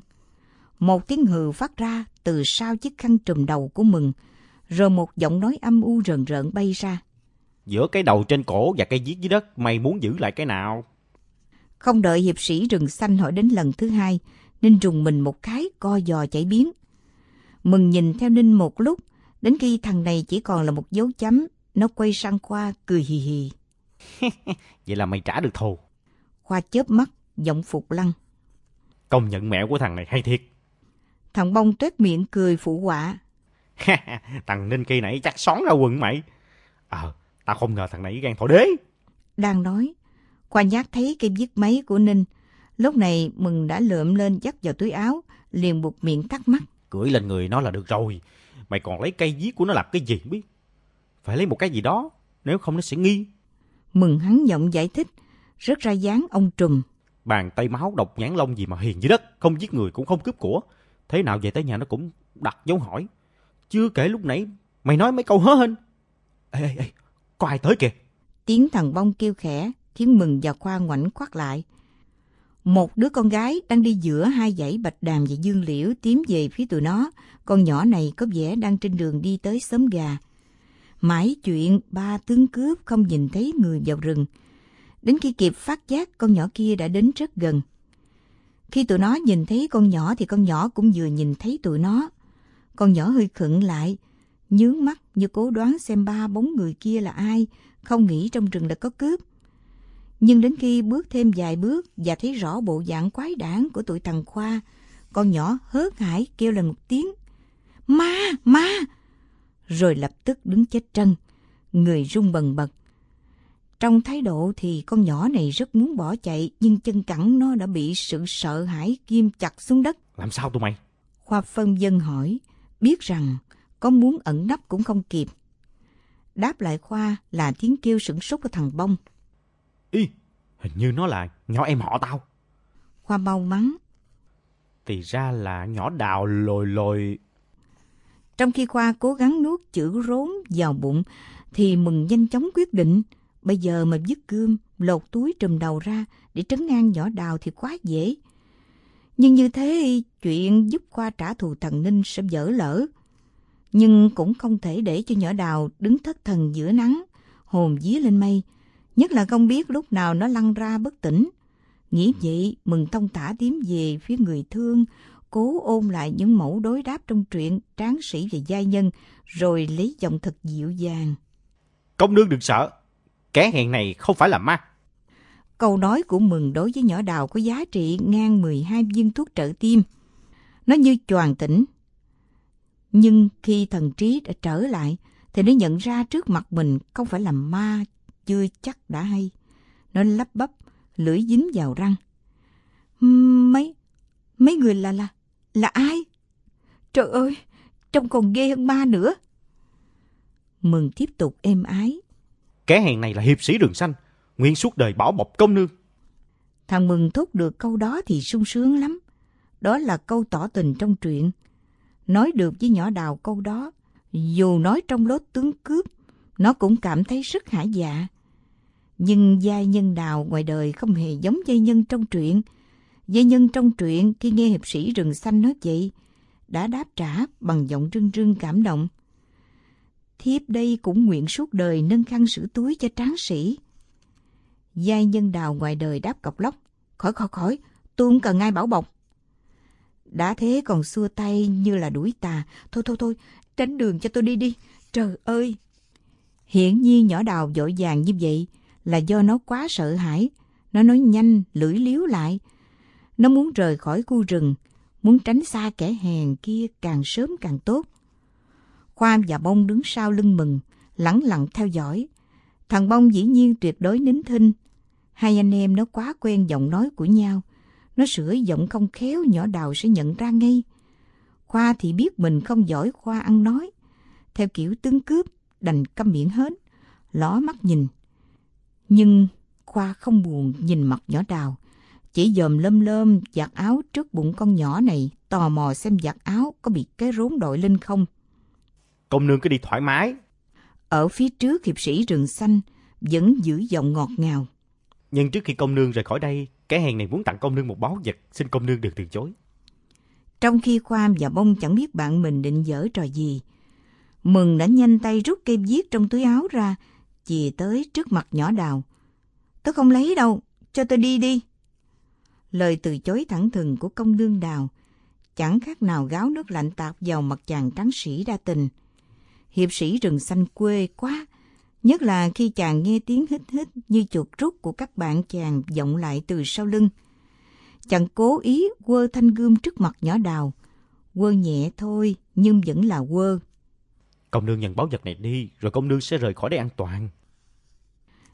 Một tiếng hừ phát ra từ sau chiếc khăn trùm đầu của Mừng, rồi một giọng nói âm u rần rợn bay ra. Giữa cái đầu trên cổ và cái viết dưới đất, mày muốn giữ lại cái nào? Không đợi hiệp sĩ rừng xanh hỏi đến lần thứ hai, Ninh trùng mình một cái, co giò chạy biến. Mừng nhìn theo Ninh một lúc, đến khi thằng này chỉ còn là một dấu chấm, nó quay sang Khoa cười hì hì. Vậy là mày trả được thù. Khoa chớp mắt, giọng phục lăng. Công nhận mẹ của thằng này hay thiệt. Thằng bông tuét miệng cười phụ họa. thằng Ninh kia nãy chắc xón ra quần mày. Ờ, tao không ngờ thằng này gan thổ đế. Đang nói, Khoa nhát thấy cây viết máy của Ninh. Lúc này Mừng đã lượm lên dắt vào túi áo, liền buộc miệng thắc mắc. Cưỡi lên người nó là được rồi. Mày còn lấy cây viết của nó làm cái gì biết? Phải lấy một cái gì đó, nếu không nó sẽ nghi. Mừng hắn giọng giải thích, rất ra dáng ông trùm. Bàn tay máu độc nhãn lông gì mà hiền dưới đất, không giết người cũng không cướp của. Thế nào về tới nhà nó cũng đặt dấu hỏi. Chưa kể lúc nãy mày nói mấy câu hớ hên. Ê, ê, ê, có ai tới kìa. Tiếng thằng bông kêu khẽ, khiến Mừng và Khoa ngoảnh khoát lại. Một đứa con gái đang đi giữa hai dãy bạch đàn và dương liễu tiến về phía tụi nó. Con nhỏ này có vẻ đang trên đường đi tới xóm gà. Mãi chuyện ba tướng cướp không nhìn thấy người vào rừng. Đến khi kịp phát giác, con nhỏ kia đã đến rất gần. Khi tụi nó nhìn thấy con nhỏ thì con nhỏ cũng vừa nhìn thấy tụi nó. Con nhỏ hơi khựng lại, nhướng mắt như cố đoán xem ba bóng người kia là ai, không nghĩ trong rừng là có cướp. Nhưng đến khi bước thêm vài bước và thấy rõ bộ dạng quái đản của tụi thằng Khoa, con nhỏ hớt hải kêu lên một tiếng. Ma! Ma! Rồi lập tức đứng chết trân, người rung bần bật. Trong thái độ thì con nhỏ này rất muốn bỏ chạy, nhưng chân cẳng nó đã bị sự sợ hãi ghim chặt xuống đất. Làm sao tụi mày? Khoa phân dân hỏi, biết rằng có muốn ẩn nấp cũng không kịp. Đáp lại Khoa là tiếng kêu sửng sốt của thằng Bông. Y, hình như nó là nhỏ em họ tao. Khoa mau mắng. Thì ra là nhỏ đào lồi lồi. Trong khi Khoa cố gắng nuốt chữ rốn vào bụng, thì Mừng nhanh chóng quyết định. Bây giờ mà dứt cơm, lột túi trùm đầu ra để trấn an nhỏ đào thì quá dễ. Nhưng như thế, chuyện giúp Khoa trả thù thằng Ninh sẽ dở lỡ. Nhưng cũng không thể để cho nhỏ đào đứng thất thần giữa nắng, hồn dí lên mây. Nhất là không biết lúc nào nó lăn ra bất tỉnh. Nghĩ vậy, mừng thông tả tím về phía người thương, cố ôn lại những mẫu đối đáp trong truyện tráng sĩ và giai nhân, rồi lấy giọng thật dịu dàng. Công nương đừng sợ, kẻ hèn này không phải là ma. Câu nói của Mừng đối với nhỏ đào có giá trị ngang 12 viên thuốc trợ tim. Nó như choàng tỉnh. Nhưng khi thần trí đã trở lại, thì nó nhận ra trước mặt mình không phải là ma, chưa chắc đã hay. Nó lắp bắp, lưỡi dính vào răng. Mấy, mấy người là là, là ai? Trời ơi, trông còn ghê hơn ma nữa. Mừng tiếp tục êm ái. Kẻ hèn này là hiệp sĩ rừng xanh, nguyên suốt đời bảo bọc công nương. Thằng Mừng thốt được câu đó thì sung sướng lắm. Đó là câu tỏ tình trong truyện. Nói được với nhỏ đào câu đó, dù nói trong lốt tướng cướp, nó cũng cảm thấy rất hả dạ. Nhưng giai nhân đào ngoài đời không hề giống giai nhân trong truyện. Giai nhân trong truyện khi nghe hiệp sĩ rừng xanh nói vậy, đã đáp trả bằng giọng rưng rưng cảm động. Thiếp đây cũng nguyện suốt đời nâng khăn sử túi cho tráng sĩ. Giai nhân đào ngoài đời đáp cọc lóc. Khỏi khỏi khỏi, tôi không cần ai bảo bọc. Đã thế còn xua tay như là đuổi tà. Thôi thôi thôi, tránh đường cho tôi đi đi. Trời ơi! Hiển nhiên nhỏ đào dội vàng như vậy là do nó quá sợ hãi. Nó nói nhanh, lưỡi liếu lại. Nó muốn rời khỏi khu rừng, muốn tránh xa kẻ hèn kia càng sớm càng tốt. Khoa và Bông đứng sau lưng mừng, lẳng lặng theo dõi. Thằng Bông dĩ nhiên tuyệt đối nín thinh. Hai anh em nó quá quen giọng nói của nhau. Nó sửa giọng không khéo nhỏ đào sẽ nhận ra ngay. Khoa thì biết mình không giỏi Khoa ăn nói. Theo kiểu tướng cướp, đành câm miệng hết, ló mắt nhìn. Nhưng Khoa không buồn nhìn mặt nhỏ đào. Chỉ dòm lơm lơm giặt áo trước bụng con nhỏ này, tò mò xem giặt áo có bị cái rốn đội lên không. Công nương cứ đi thoải mái. Ở phía trước hiệp sĩ rừng xanh vẫn giữ giọng ngọt ngào. Nhưng trước khi công nương rời khỏi đây, kẻ hèn này muốn tặng công nương một báu vật, xin công nương đừng từ chối. Trong khi Khoam và Bông chẳng biết bạn mình định dở trò gì, Mừng đã nhanh tay rút cây viết trong túi áo ra, chìa tới trước mặt nhỏ đào. Tôi không lấy đâu, cho tôi đi đi. Lời từ chối thẳng thừng của công nương đào, chẳng khác nào gáo nước lạnh tạt vào mặt chàng trắng sĩ đa tình. Hiệp sĩ rừng xanh quê quá, nhất là khi chàng nghe tiếng hít hít như chuột rút của các bạn chàng vọng lại từ sau lưng. Chàng cố ý quơ thanh gươm trước mặt nhỏ đào, quơ nhẹ thôi nhưng vẫn là quơ. Công nương nhận báu vật này đi, rồi công nương sẽ rời khỏi đây an toàn.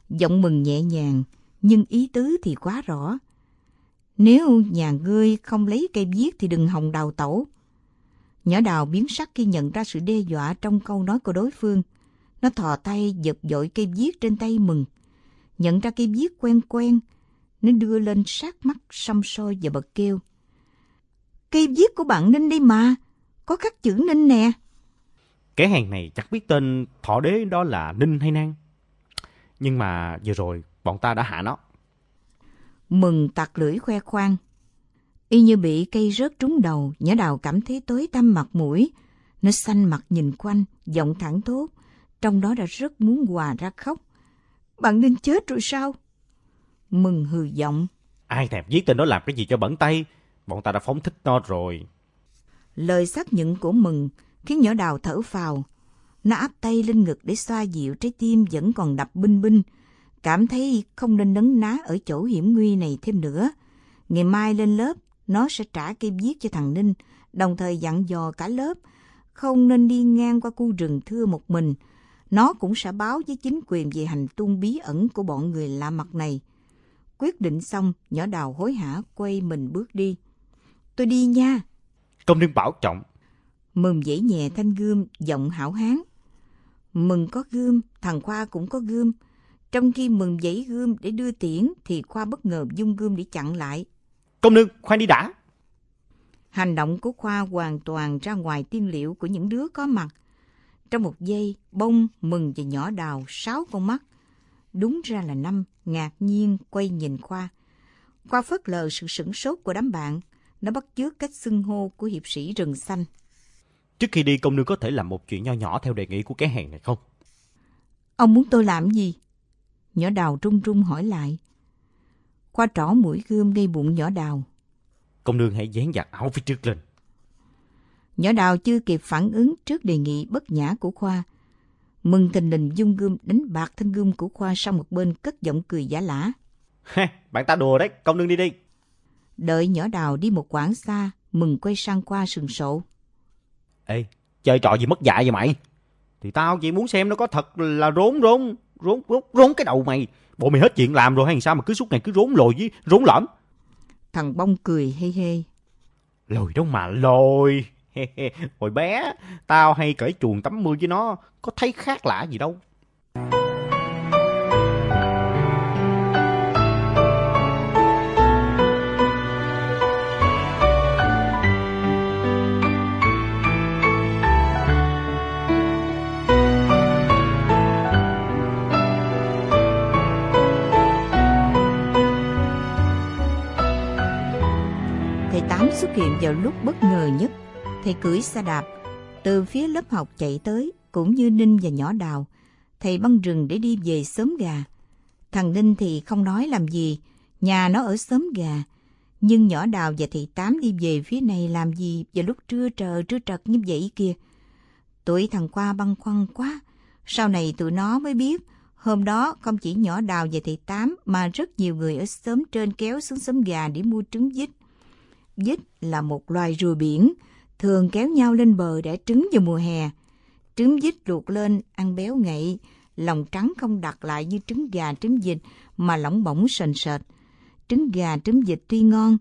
Giọng mừng nhẹ nhàng, nhưng ý tứ thì quá rõ. Nếu nhà ngươi không lấy cây viết thì đừng hòng đào tẩu. Nhỏ đào biến sắc khi nhận ra sự đe dọa trong câu nói của đối phương. Nó thò tay giật dội cây viết trên tay mừng. Nhận ra cây viết quen quen, nó đưa lên sát mắt xăm soi và bật kêu. Cây viết của bạn Ninh đi mà, có khắc chữ Ninh nè. Kẻ hàng này chắc biết tên thọ đế đó là Ninh hay Nang Nhưng mà vừa rồi bọn ta đã hạ nó. Mừng tặc lưỡi khoe khoang. Y như bị cây rớt trúng đầu, nhã đào cảm thấy tối tăm mặt mũi. Nó xanh mặt nhìn quanh, giọng thẳng thốt. Trong đó đã rất muốn hòa ra khóc. Bạn nên chết rồi sao? Mừng hừ giọng. Ai thèm giết tên đó làm cái gì cho bẩn tay. Bọn ta đã phóng thích nó rồi. Lời xác nhận của Mừng khiến nhỏ đào thở phào. Nó áp tay lên ngực để xoa dịu trái tim vẫn còn đập binh binh. Cảm thấy không nên nấn ná ở chỗ hiểm nguy này thêm nữa. Ngày mai lên lớp, nó sẽ trả cây viết cho thằng Ninh, đồng thời dặn dò cả lớp, không nên đi ngang qua khu rừng thưa một mình. Nó cũng sẽ báo với chính quyền về hành tung bí ẩn của bọn người lạ mặt này. Quyết định xong, nhỏ đào hối hả quay mình bước đi. Tôi đi nha. Công nương bảo trọng. Mừng dãy nhẹ thanh gươm, giọng hảo hán. Mừng có gươm, thằng Khoa cũng có gươm. Trong khi Mừng dãy gươm để đưa tiễn, thì Khoa bất ngờ dung gươm để chặn lại. Công nương, khoan đi đã. Hành động của Khoa hoàn toàn ra ngoài tiên liệu của những đứa có mặt. Trong một giây, bông, mừng và nhỏ đào sáu con mắt. Đúng ra là năm, ngạc nhiên quay nhìn Khoa. Khoa phớt lờ sự sửng sốt của đám bạn. Nó bắt chước cách xưng hô của hiệp sĩ rừng xanh. Trước khi đi, công nương có thể làm một chuyện nho nhỏ theo đề nghị của cái hèn này không? Ông muốn tôi làm gì? Nhỏ đào trung trung hỏi lại. Khoa trỏ mũi gươm ngay bụng nhỏ đào. Công nương hãy dán giặt áo phía trước lên. Nhỏ đào chưa kịp phản ứng trước đề nghị bất nhã của Khoa. Mừng tình lình dung gươm đánh bạc thanh gươm của Khoa sang một bên cất giọng cười giả lả. bạn ta đùa đấy, công nương đi đi. Đợi nhỏ đào đi một quãng xa, Mừng quay sang qua sừng sộ. Ê, chơi trò gì mất dạy vậy mày? Thì tao chỉ muốn xem nó có thật là rốn rốn, rốn rốn, rốn cái đầu mày. Bộ mày hết chuyện làm rồi hay sao mà cứ suốt ngày cứ rốn lồi với rốn lõm? Thằng bông cười hê hê. Lồi đâu mà lồi. Hồi bé, tao hay cởi chuồng tắm mưa với nó, có thấy khác lạ gì đâu. Xuất hiện vào lúc bất ngờ nhất. Thầy cưỡi xe đạp, từ phía lớp học chạy tới, cũng như Ninh và nhỏ đào. Thầy băng rừng để đi về sớm gà. Thằng Ninh thì không nói làm gì, nhà nó ở sớm gà. Nhưng nhỏ đào và thầy Tám đi về phía này làm gì vào lúc trưa trờ trưa trật như vậy kia. Tụi thằng qua băn khoăn quá. Sau này tụi nó mới biết, hôm đó không chỉ nhỏ đào và thầy Tám mà rất nhiều người ở xóm trên kéo xuống xóm gà để mua trứng vít. Vít là một loài rùa biển, thường kéo nhau lên bờ để trứng vào mùa hè. Trứng vít luộc lên, ăn béo ngậy, lòng trắng không đặt lại như trứng gà, trứng vịt mà lỏng bỏng sền sệt. Trứng gà, trứng vịt tuy ngon,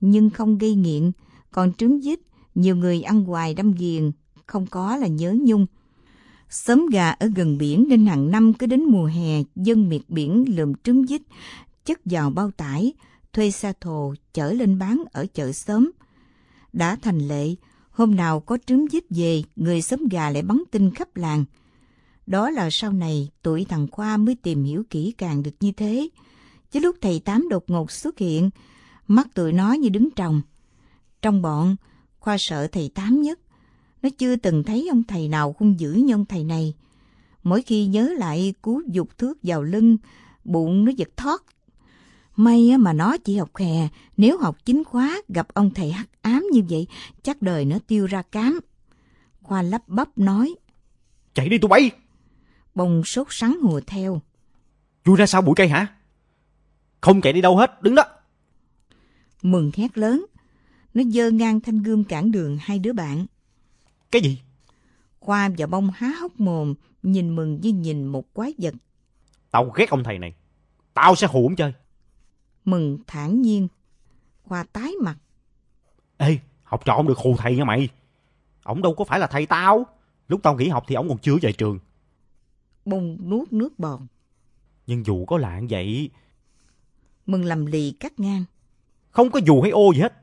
nhưng không gây nghiện, còn trứng vít nhiều người ăn hoài đâm ghiền, không có là nhớ nhung. Xóm gà ở gần biển nên hàng năm cứ đến mùa hè, dân miệt biển lượm trứng vít, chất vào bao tải, thuê xe thồ chở lên bán ở chợ sớm Đã thành lệ, hôm nào có trứng giết về, người sớm gà lại bắn tin khắp làng. Đó là sau này tuổi thằng Khoa mới tìm hiểu kỹ càng được như thế. Chứ lúc thầy Tám đột ngột xuất hiện, mắt tụi nó như đứng trồng. Trong bọn, Khoa sợ thầy Tám nhất. Nó chưa từng thấy ông thầy nào hung dữ như ông thầy này. Mỗi khi nhớ lại cú dục thước vào lưng, bụng nó giật thoát May mà nó chỉ học hè, nếu học chính khóa gặp ông thầy hắc ám như vậy, chắc đời nó tiêu ra cám. Khoa lắp bắp nói. Chạy đi tụi bay! Bông sốt sắng hùa theo. Chui ra sau bụi cây hả? Không chạy đi đâu hết, đứng đó. Mừng hét lớn. Nó dơ ngang thanh gươm cản đường hai đứa bạn. Cái gì? Khoa và bông há hốc mồm, nhìn mừng như nhìn một quái vật. Tao ghét ông thầy này. Tao sẽ hù ông chơi. Mừng thản nhiên. Khoa tái mặt. Ê, học trò không được hù thầy nha mày. Ông đâu có phải là thầy tao. Lúc tao nghỉ học thì ông còn chưa về trường. Bông nuốt nước bọt. Nhưng dù có lạ vậy... Mừng lầm lì cắt ngang. Không có dù hay ô gì hết.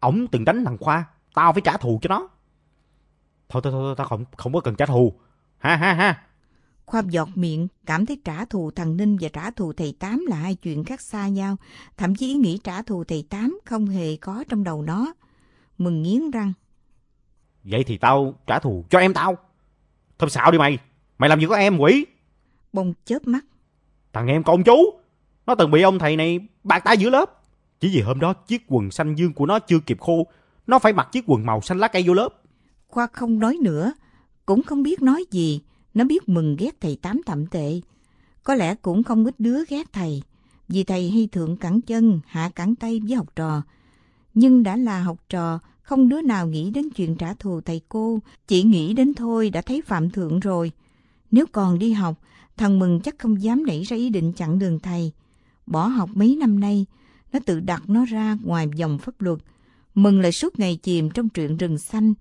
Ông từng đánh thằng Khoa. Tao phải trả thù cho nó. Thôi thôi thôi, tao không, không có cần trả thù. Ha ha ha. Khoa giọt miệng, cảm thấy trả thù thằng Ninh và trả thù thầy Tám là hai chuyện khác xa nhau. Thậm chí ý nghĩ trả thù thầy Tám không hề có trong đầu nó. Mừng nghiến răng. Vậy thì tao trả thù cho em tao. Thôi xạo đi mày. Mày làm gì có em quỷ. Bông chớp mắt. Thằng em con chú. Nó từng bị ông thầy này bạc tay giữa lớp. Chỉ vì hôm đó chiếc quần xanh dương của nó chưa kịp khô. Nó phải mặc chiếc quần màu xanh lá cây vô lớp. Khoa không nói nữa. Cũng không biết nói gì. Nó biết mừng ghét thầy Tám thậm tệ. Có lẽ cũng không ít đứa ghét thầy. Vì thầy hay thượng cẳng chân, hạ cẳng tay với học trò. Nhưng đã là học trò, không đứa nào nghĩ đến chuyện trả thù thầy cô. Chỉ nghĩ đến thôi đã thấy phạm thượng rồi. Nếu còn đi học, thằng Mừng chắc không dám nảy ra ý định chặn đường thầy. Bỏ học mấy năm nay, nó tự đặt nó ra ngoài dòng pháp luật. Mừng lại suốt ngày chìm trong chuyện rừng xanh,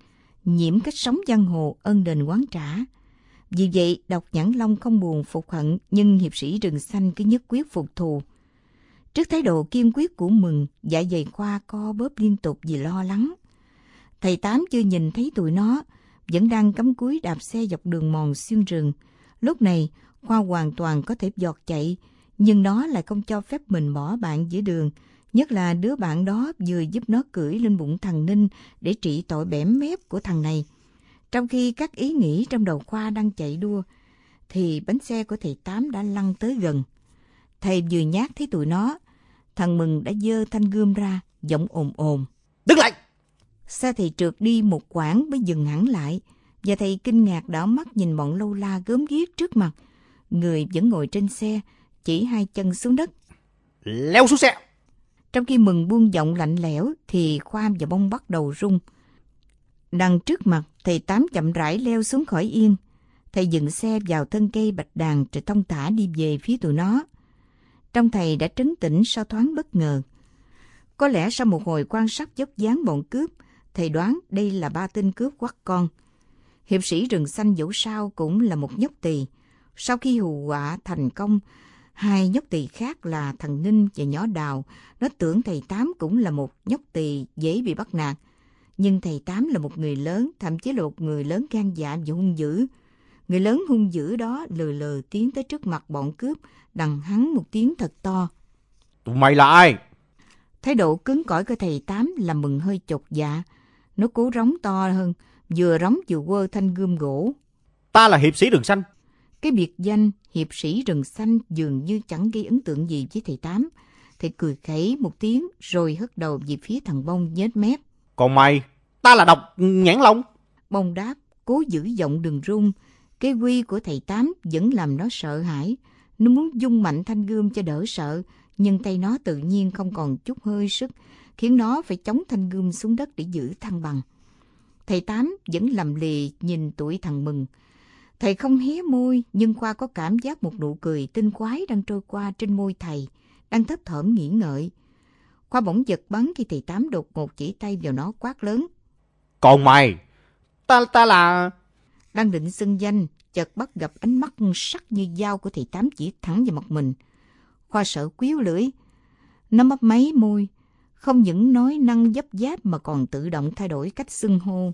nhiễm cách sống giang hồ ân đền quán trả. Vì vậy, đọc nhãn long không buồn phục hận, nhưng hiệp sĩ rừng xanh cứ nhất quyết phục thù. Trước thái độ kiên quyết của Mừng, dạ dày khoa co bóp liên tục vì lo lắng. Thầy Tám chưa nhìn thấy tụi nó, vẫn đang cắm cúi đạp xe dọc đường mòn xuyên rừng. Lúc này, Khoa hoàn toàn có thể giọt chạy, nhưng nó lại không cho phép mình bỏ bạn giữa đường, nhất là đứa bạn đó vừa giúp nó cưỡi lên bụng thằng Ninh để trị tội bẻm mép của thằng này. Trong khi các ý nghĩ trong đầu Khoa đang chạy đua, thì bánh xe của thầy Tám đã lăn tới gần. Thầy vừa nhát thấy tụi nó, thằng Mừng đã dơ thanh gươm ra, giọng ồn ồn. Đứng lại! Xe thầy trượt đi một quãng mới dừng hẳn lại, và thầy kinh ngạc đảo mắt nhìn bọn lâu la gớm ghiếc trước mặt. Người vẫn ngồi trên xe, chỉ hai chân xuống đất. Leo xuống xe! Trong khi mừng buông giọng lạnh lẽo, thì Khoa và Bông bắt đầu rung. Đằng trước mặt, thầy Tám chậm rãi leo xuống khỏi yên. Thầy dừng xe vào thân cây bạch đàn rồi thông thả đi về phía tụi nó. Trong thầy đã trấn tĩnh sau thoáng bất ngờ. Có lẽ sau một hồi quan sát dốc dáng bọn cướp, thầy đoán đây là ba tên cướp quắt con. Hiệp sĩ rừng xanh dẫu sao cũng là một nhóc tỳ. Sau khi hù quả thành công, hai nhóc tỳ khác là thằng Ninh và nhỏ Đào, nó tưởng thầy Tám cũng là một nhóc tỳ dễ bị bắt nạt. Nhưng thầy Tám là một người lớn, thậm chí là một người lớn gan dạ và hung dữ. Người lớn hung dữ đó lừ lừ tiến tới trước mặt bọn cướp, đằng hắn một tiếng thật to. Tụi mày là ai? Thái độ cứng cỏi của thầy Tám làm mừng hơi chột dạ. Nó cố rống to hơn, vừa rống vừa quơ thanh gươm gỗ. Ta là hiệp sĩ rừng xanh. Cái biệt danh hiệp sĩ rừng xanh dường như chẳng gây ấn tượng gì với thầy Tám. Thầy cười khẩy một tiếng rồi hất đầu về phía thằng Bông nhếch mép. Còn mày, ta là độc nhãn lông. Bông đáp, cố giữ giọng đừng run. Cái quy của thầy Tám vẫn làm nó sợ hãi. Nó muốn dung mạnh thanh gươm cho đỡ sợ, nhưng tay nó tự nhiên không còn chút hơi sức, khiến nó phải chống thanh gươm xuống đất để giữ thăng bằng. Thầy Tám vẫn lầm lì nhìn tuổi thằng Mừng. Thầy không hé môi, nhưng Khoa có cảm giác một nụ cười tinh quái đang trôi qua trên môi thầy, đang thấp thởm nghĩ ngợi. Khoa bỗng giật bắn khi thầy Tám đột ngột chỉ tay vào nó quát lớn. Còn mày, ta ta là... Đang định xưng danh, chợt bắt gặp ánh mắt sắc như dao của thầy Tám chỉ thẳng vào mặt mình. Khoa sợ quýu lưỡi. Nó mấp máy môi, không những nói năng dấp giáp mà còn tự động thay đổi cách xưng hô.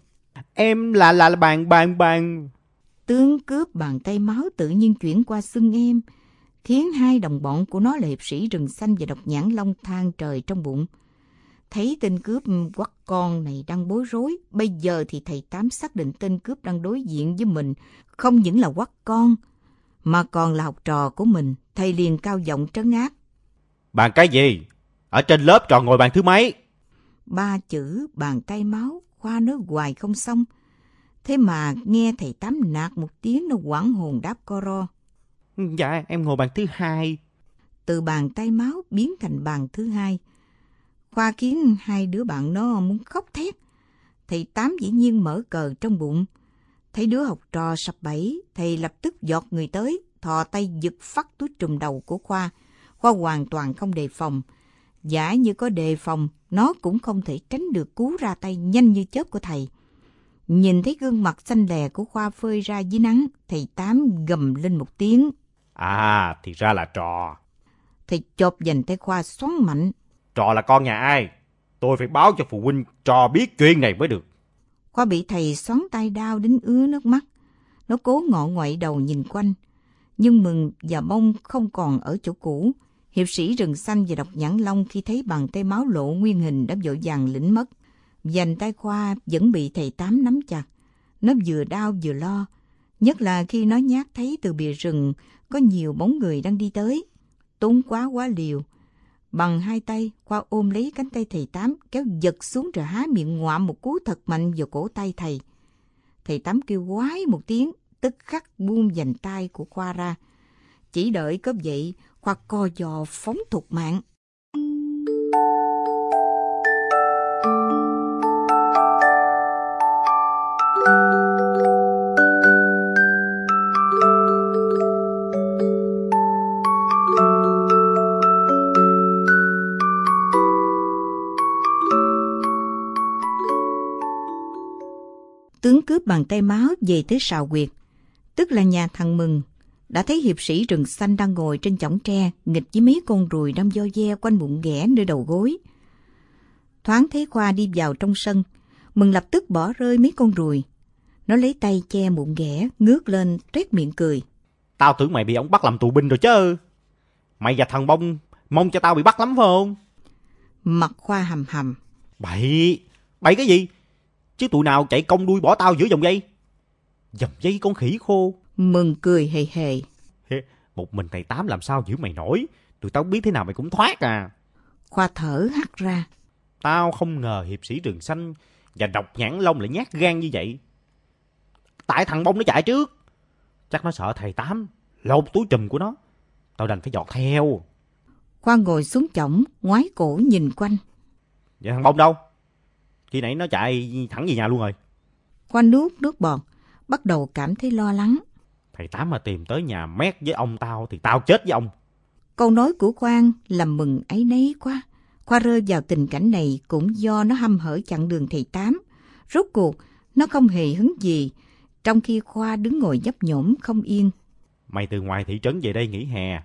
Em là là, là bàn bàn bàn... Tướng cướp bàn tay máu tự nhiên chuyển qua xưng em, khiến hai đồng bọn của nó là hiệp sĩ rừng xanh và độc nhãn long than trời trong bụng. Thấy tên cướp quắt con này đang bối rối, bây giờ thì thầy Tám xác định tên cướp đang đối diện với mình không những là quắt con, mà còn là học trò của mình. Thầy liền cao giọng trấn áp. Bàn cái gì? Ở trên lớp trò ngồi bàn thứ mấy? Ba chữ bàn tay máu, khoa nói hoài không xong. Thế mà nghe thầy Tám nạt một tiếng nó quảng hồn đáp co ro. Dạ, em ngồi bàn thứ hai. Từ bàn tay máu biến thành bàn thứ hai. Khoa khiến hai đứa bạn nó muốn khóc thét. Thầy Tám dĩ nhiên mở cờ trong bụng. Thấy đứa học trò sập bẫy, thầy lập tức giọt người tới, thò tay giật phát túi trùm đầu của Khoa. Khoa hoàn toàn không đề phòng. Giả như có đề phòng, nó cũng không thể tránh được cú ra tay nhanh như chớp của thầy. Nhìn thấy gương mặt xanh lè của Khoa phơi ra dưới nắng, thầy Tám gầm lên một tiếng. À, thì ra là trò. Thầy chộp dành tay Khoa xoắn mạnh. Trò là con nhà ai? Tôi phải báo cho phụ huynh trò biết chuyện này mới được. Khoa bị thầy xoắn tay đau đến ứa nước mắt. Nó cố ngọ ngoại đầu nhìn quanh. Nhưng mừng và bông không còn ở chỗ cũ. Hiệp sĩ rừng xanh và độc nhãn long khi thấy bàn tay máu lộ nguyên hình đã vội vàng lĩnh mất. Dành tay Khoa vẫn bị thầy Tám nắm chặt. Nó vừa đau vừa lo. Nhất là khi nó nhát thấy từ bìa rừng có nhiều bóng người đang đi tới. Tốn quá quá liều. Bằng hai tay, Khoa ôm lấy cánh tay thầy Tám, kéo giật xuống rồi há miệng ngoạm một cú thật mạnh vào cổ tay thầy. Thầy Tám kêu quái một tiếng, tức khắc buông dành tay của Khoa ra. Chỉ đợi có vậy, Khoa co giò phóng thục mạng. Thank you. Bàn tay máu về tới sào quyệt, tức là nhà thằng Mừng, đã thấy hiệp sĩ rừng xanh đang ngồi trên chõng tre, nghịch với mấy con ruồi đang do ve quanh bụng ghẻ nơi đầu gối. Thoáng thấy Khoa đi vào trong sân, Mừng lập tức bỏ rơi mấy con ruồi. Nó lấy tay che bụng ghẻ, ngước lên, trét miệng cười. Tao tưởng mày bị ông bắt làm tù binh rồi chứ. Mày và thằng Bông mong cho tao bị bắt lắm phải không? Mặt Khoa hầm hầm. Bậy, bậy cái gì? Chứ tụi nào chạy công đuôi bỏ tao giữa dòng dây? Dòng dây con khỉ khô. Mừng cười hề hề. Một mình thầy Tám làm sao giữ mày nổi? Tụi tao biết thế nào mày cũng thoát à. Khoa thở hắt ra. Tao không ngờ hiệp sĩ rừng xanh và độc nhãn lông lại nhát gan như vậy. Tại thằng bông nó chạy trước. Chắc nó sợ thầy Tám lột túi chùm của nó. Tao đành phải dọt theo. Khoa ngồi xuống chõng, ngoái cổ nhìn quanh. Vậy thằng bông đâu? Khi nãy nó chạy thẳng về nhà luôn rồi. Khoa nuốt nước bọt, bắt đầu cảm thấy lo lắng. Thầy Tám mà tìm tới nhà mét với ông tao thì tao chết với ông. Câu nói của Quang làm mừng ấy nấy quá. Khoa rơi vào tình cảnh này cũng do nó hăm hở chặn đường thầy Tám. Rốt cuộc, nó không hề hứng gì, trong khi Khoa đứng ngồi nhấp nhổm không yên. Mày từ ngoài thị trấn về đây nghỉ hè.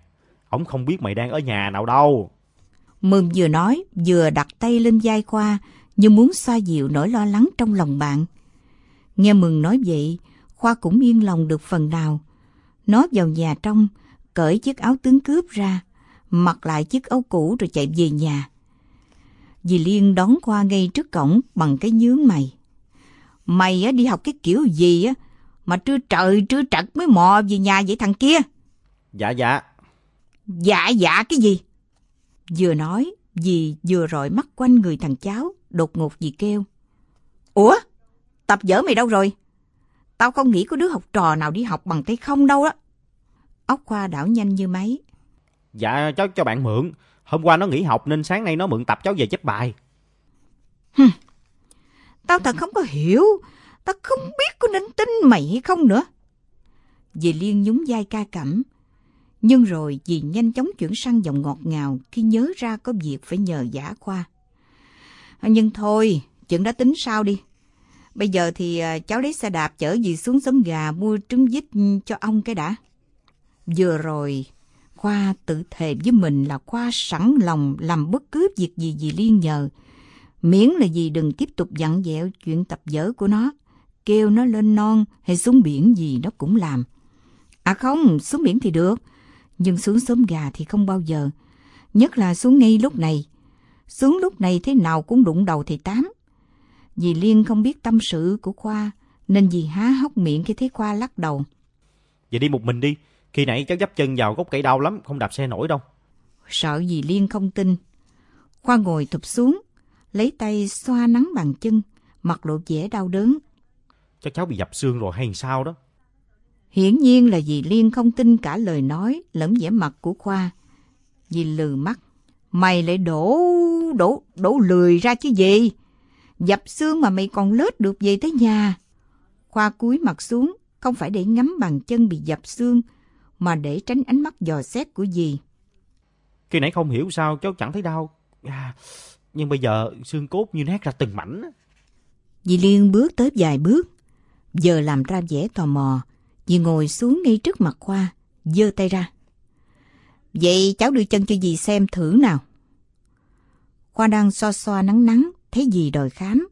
Ông không biết mày đang ở nhà nào đâu. Mừng vừa nói, vừa đặt tay lên vai Khoa, như muốn xoa dịu nỗi lo lắng trong lòng bạn. Nghe Mừng nói vậy, Khoa cũng yên lòng được phần nào. Nó vào nhà trong, cởi chiếc áo tướng cướp ra, mặc lại chiếc áo cũ rồi chạy về nhà. Dì Liên đón Khoa ngay trước cổng bằng cái nhướng mày. Mày á, đi học cái kiểu gì á, mà trưa trời trưa trật mới mò về nhà vậy thằng kia? Dạ dạ. Dạ dạ cái gì? Vừa nói, dì vừa rọi mắt quanh người thằng cháu, đột ngột dì kêu. Ủa? Tập vở mày đâu rồi? Tao không nghĩ có đứa học trò nào đi học bằng tay không đâu đó. Ốc Khoa đảo nhanh như máy. Dạ cháu cho bạn mượn. Hôm qua nó nghỉ học nên sáng nay nó mượn tập cháu về chép bài. Hừm. Tao thật không có hiểu. Tao không biết có nên tin mày hay không nữa. Dì Liên nhún vai ca cẩm. Nhưng rồi dì nhanh chóng chuyển sang giọng ngọt ngào khi nhớ ra có việc phải nhờ giả khoa. À, nhưng thôi, chuyện đã tính sao đi. Bây giờ thì à, cháu lấy xe đạp chở dì xuống xóm gà mua trứng vít cho ông cái đã. Vừa rồi, Khoa tự thề với mình là Khoa sẵn lòng làm bất cứ việc gì dì Liên nhờ. Miễn là dì đừng tiếp tục dặn dẹo chuyện tập dở của nó. Kêu nó lên non hay xuống biển gì nó cũng làm. À không, xuống biển thì được. Nhưng xuống xóm gà thì không bao giờ. Nhất là xuống ngay lúc này. Xuống lúc này thế nào cũng đụng đầu thầy Tám. Dì Liên không biết tâm sự của Khoa, nên dì há hốc miệng khi thấy Khoa lắc đầu. Vậy đi một mình đi. Khi nãy cháu dấp chân vào gốc cây đau lắm, không đạp xe nổi đâu. Sợ dì Liên không tin. Khoa ngồi thụp xuống, lấy tay xoa nắng bàn chân, mặt lộ vẻ đau đớn. Chắc cháu bị dập xương rồi hay sao đó. Hiển nhiên là dì Liên không tin cả lời nói lẫn vẻ mặt của Khoa. Dì lừ mắt. Mày lại đổ, đổ, đổ lười ra chứ gì? Dập xương mà mày còn lết được về tới nhà. Khoa cúi mặt xuống, không phải để ngắm bàn chân bị dập xương, mà để tránh ánh mắt dò xét của dì. Khi nãy không hiểu sao cháu chẳng thấy đau. À, nhưng bây giờ xương cốt như nát ra từng mảnh. Dì Liên bước tới vài bước, giờ làm ra vẻ tò mò. Dì ngồi xuống ngay trước mặt Khoa, giơ tay ra. Vậy cháu đưa chân cho dì xem thử nào. Khoa đang xoa xoa nắng nắng, thấy dì đòi khám,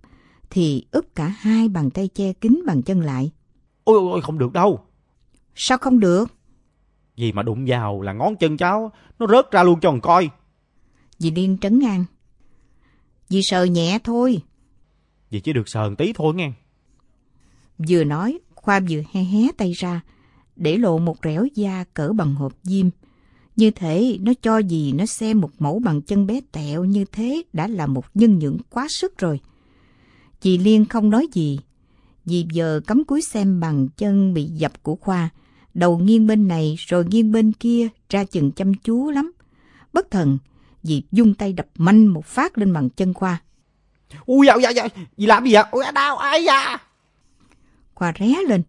thì úp cả hai bàn tay che kín bàn chân lại. Ôi ôi không được đâu. Sao không được? Gì mà đụng vào là ngón chân cháu, nó rớt ra luôn cho con coi. Dì Liên trấn an. Dì sờ nhẹ thôi. Dì chỉ được sờ tí thôi nghe. Vừa nói, Khoa vừa hé hé tay ra, để lộ một rẻo da cỡ bằng hộp diêm. Như thể nó cho gì nó xem một mẫu bằng chân bé tẹo như thế đã là một nhân nhượng quá sức rồi. Chị Liên không nói gì. Dì giờ cắm cúi xem bằng chân bị dập của Khoa, đầu nghiêng bên này rồi nghiêng bên kia ra chừng chăm chú lắm. Bất thần, dì dung tay đập mạnh một phát lên bằng chân Khoa. Ui dạ dạ dạ, dì làm gì vậy? Ui đau, ai da. Khoa ré lên,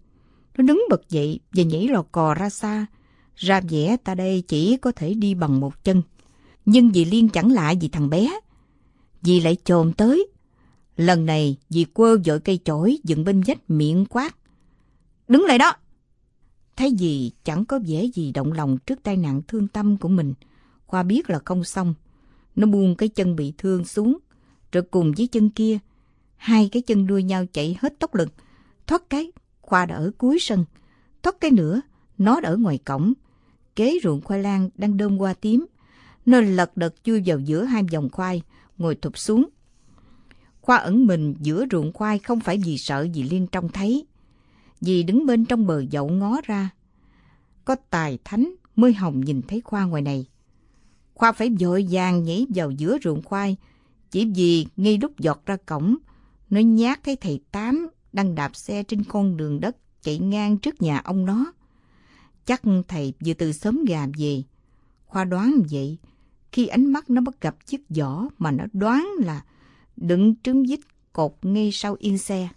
nó đứng bật dậy và nhảy lò cò ra xa. Ra vẻ ta đây chỉ có thể đi bằng một chân. Nhưng dì Liên chẳng lạ gì thằng bé. Dì lại trồm tới. Lần này dì quơ vội cây chổi dựng bên vách miệng quát. Đứng lại đó! Thấy dì chẳng có vẻ gì động lòng trước tai nạn thương tâm của mình. Khoa biết là không xong. Nó buông cái chân bị thương xuống. Rồi cùng với chân kia, hai cái chân đuôi nhau chạy hết tốc lực. Thoát cái, Khoa đã ở cuối sân. Thoát cái nữa, nó đã ở ngoài cổng kế ruộng khoai lang đang đơm qua tím. Nó lật đật chui vào giữa hai dòng khoai, ngồi thụp xuống. Khoa ẩn mình giữa ruộng khoai không phải vì sợ gì Liên trông thấy. vì đứng bên trong bờ dậu ngó ra. Có tài thánh mới hồng nhìn thấy Khoa ngoài này. Khoa phải vội vàng nhảy vào giữa ruộng khoai, chỉ vì ngay lúc giọt ra cổng, nó nhát thấy thầy Tám đang đạp xe trên con đường đất chạy ngang trước nhà ông nó. Chắc thầy vừa từ sớm gà về. Khoa đoán vậy, khi ánh mắt nó bắt gặp chiếc giỏ mà nó đoán là đựng trứng vít cột ngay sau yên xe.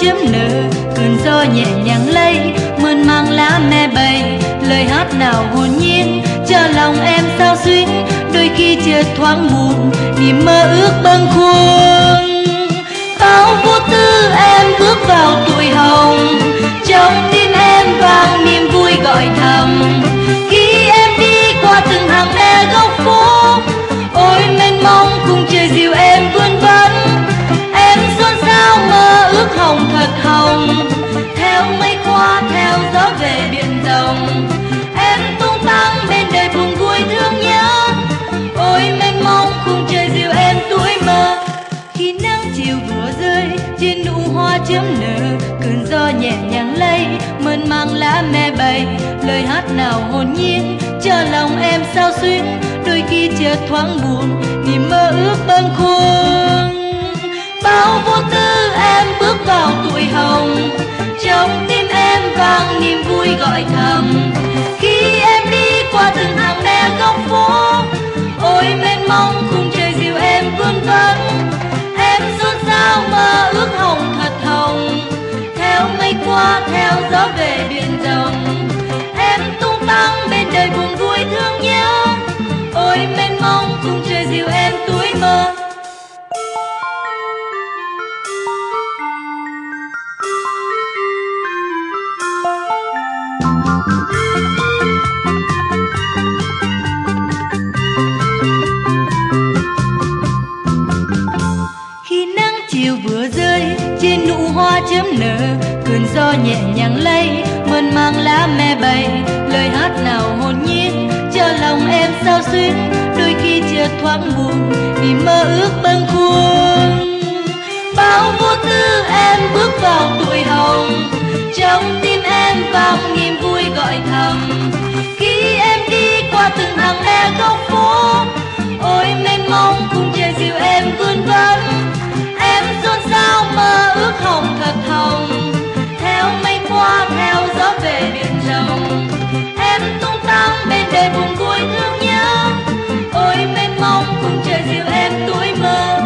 Chấm nở cơn gió nhẹ nhàng lây mơn mang lá me bay. Lời hát nào hồn nhiên cho lòng em sao xuyến. Đôi khi chợt thoáng buồn niềm mơ ước bâng khuâng. Bao vô tư em bước vào tuổi hồng, trong tim em vang niềm vui gọi thầm. Khi em đi qua từng hàng me góc phố, ôi mênh mông hồng thật hồng. Theo mây qua, theo gió về biển rộng. Em tung tăng bên đời buồn vui thương nhớ. Ôi, mênh mông khung trời dịu em tuổi mơ. Khi nắng chiều vừa rơi, trên nụ hoa chớm nở. Cơn gió nhẹ nhàng lay, mơn mang lá me bay. Lời hát nào hồn nhiên cho lòng em sao xuyến đôi khi chợt thoáng buồn, niềm mơ ước bâng khuâng. Bao vô tư em thoáng buồn vì mơ ước bâng khuâng. Bao vô tư em bước vào tuổi hồng, trong tim em vang niềm vui gọi thầm. Khi em đi qua từng hàng me góc phố, ôi mênh mông cùng trời dịu em vươn vấn em xôn xao mơ ước hồng thật hồng, theo mây qua theo gió về biển rộng. Em tung tăng bên đời buồn vui thương nhớ mong cùng trời dịu em tuổi mơ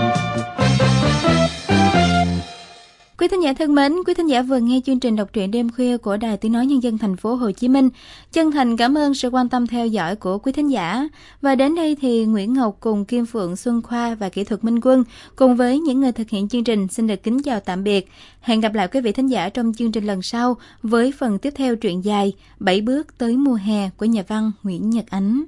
Quý thính giả giả thân mến, quý thính giả vừa nghe chương trình đọc truyện đêm khuya của Đài Tiếng nói nhân dân thành phố Hồ Chí Minh. Chân thành cảm ơn sự quan tâm theo dõi của quý thính giả. Và đến đây thì Nguyễn Ngọc cùng Kim Phượng Xuân Khoa và kỹ thuật Minh Quân cùng với những người thực hiện chương trình xin được kính chào tạm biệt. Hẹn gặp lại quý vị thính giả trong chương trình lần sau với phần tiếp theo truyện dài Bảy bước tới mùa hè của nhà văn Nguyễn Nhật Ánh.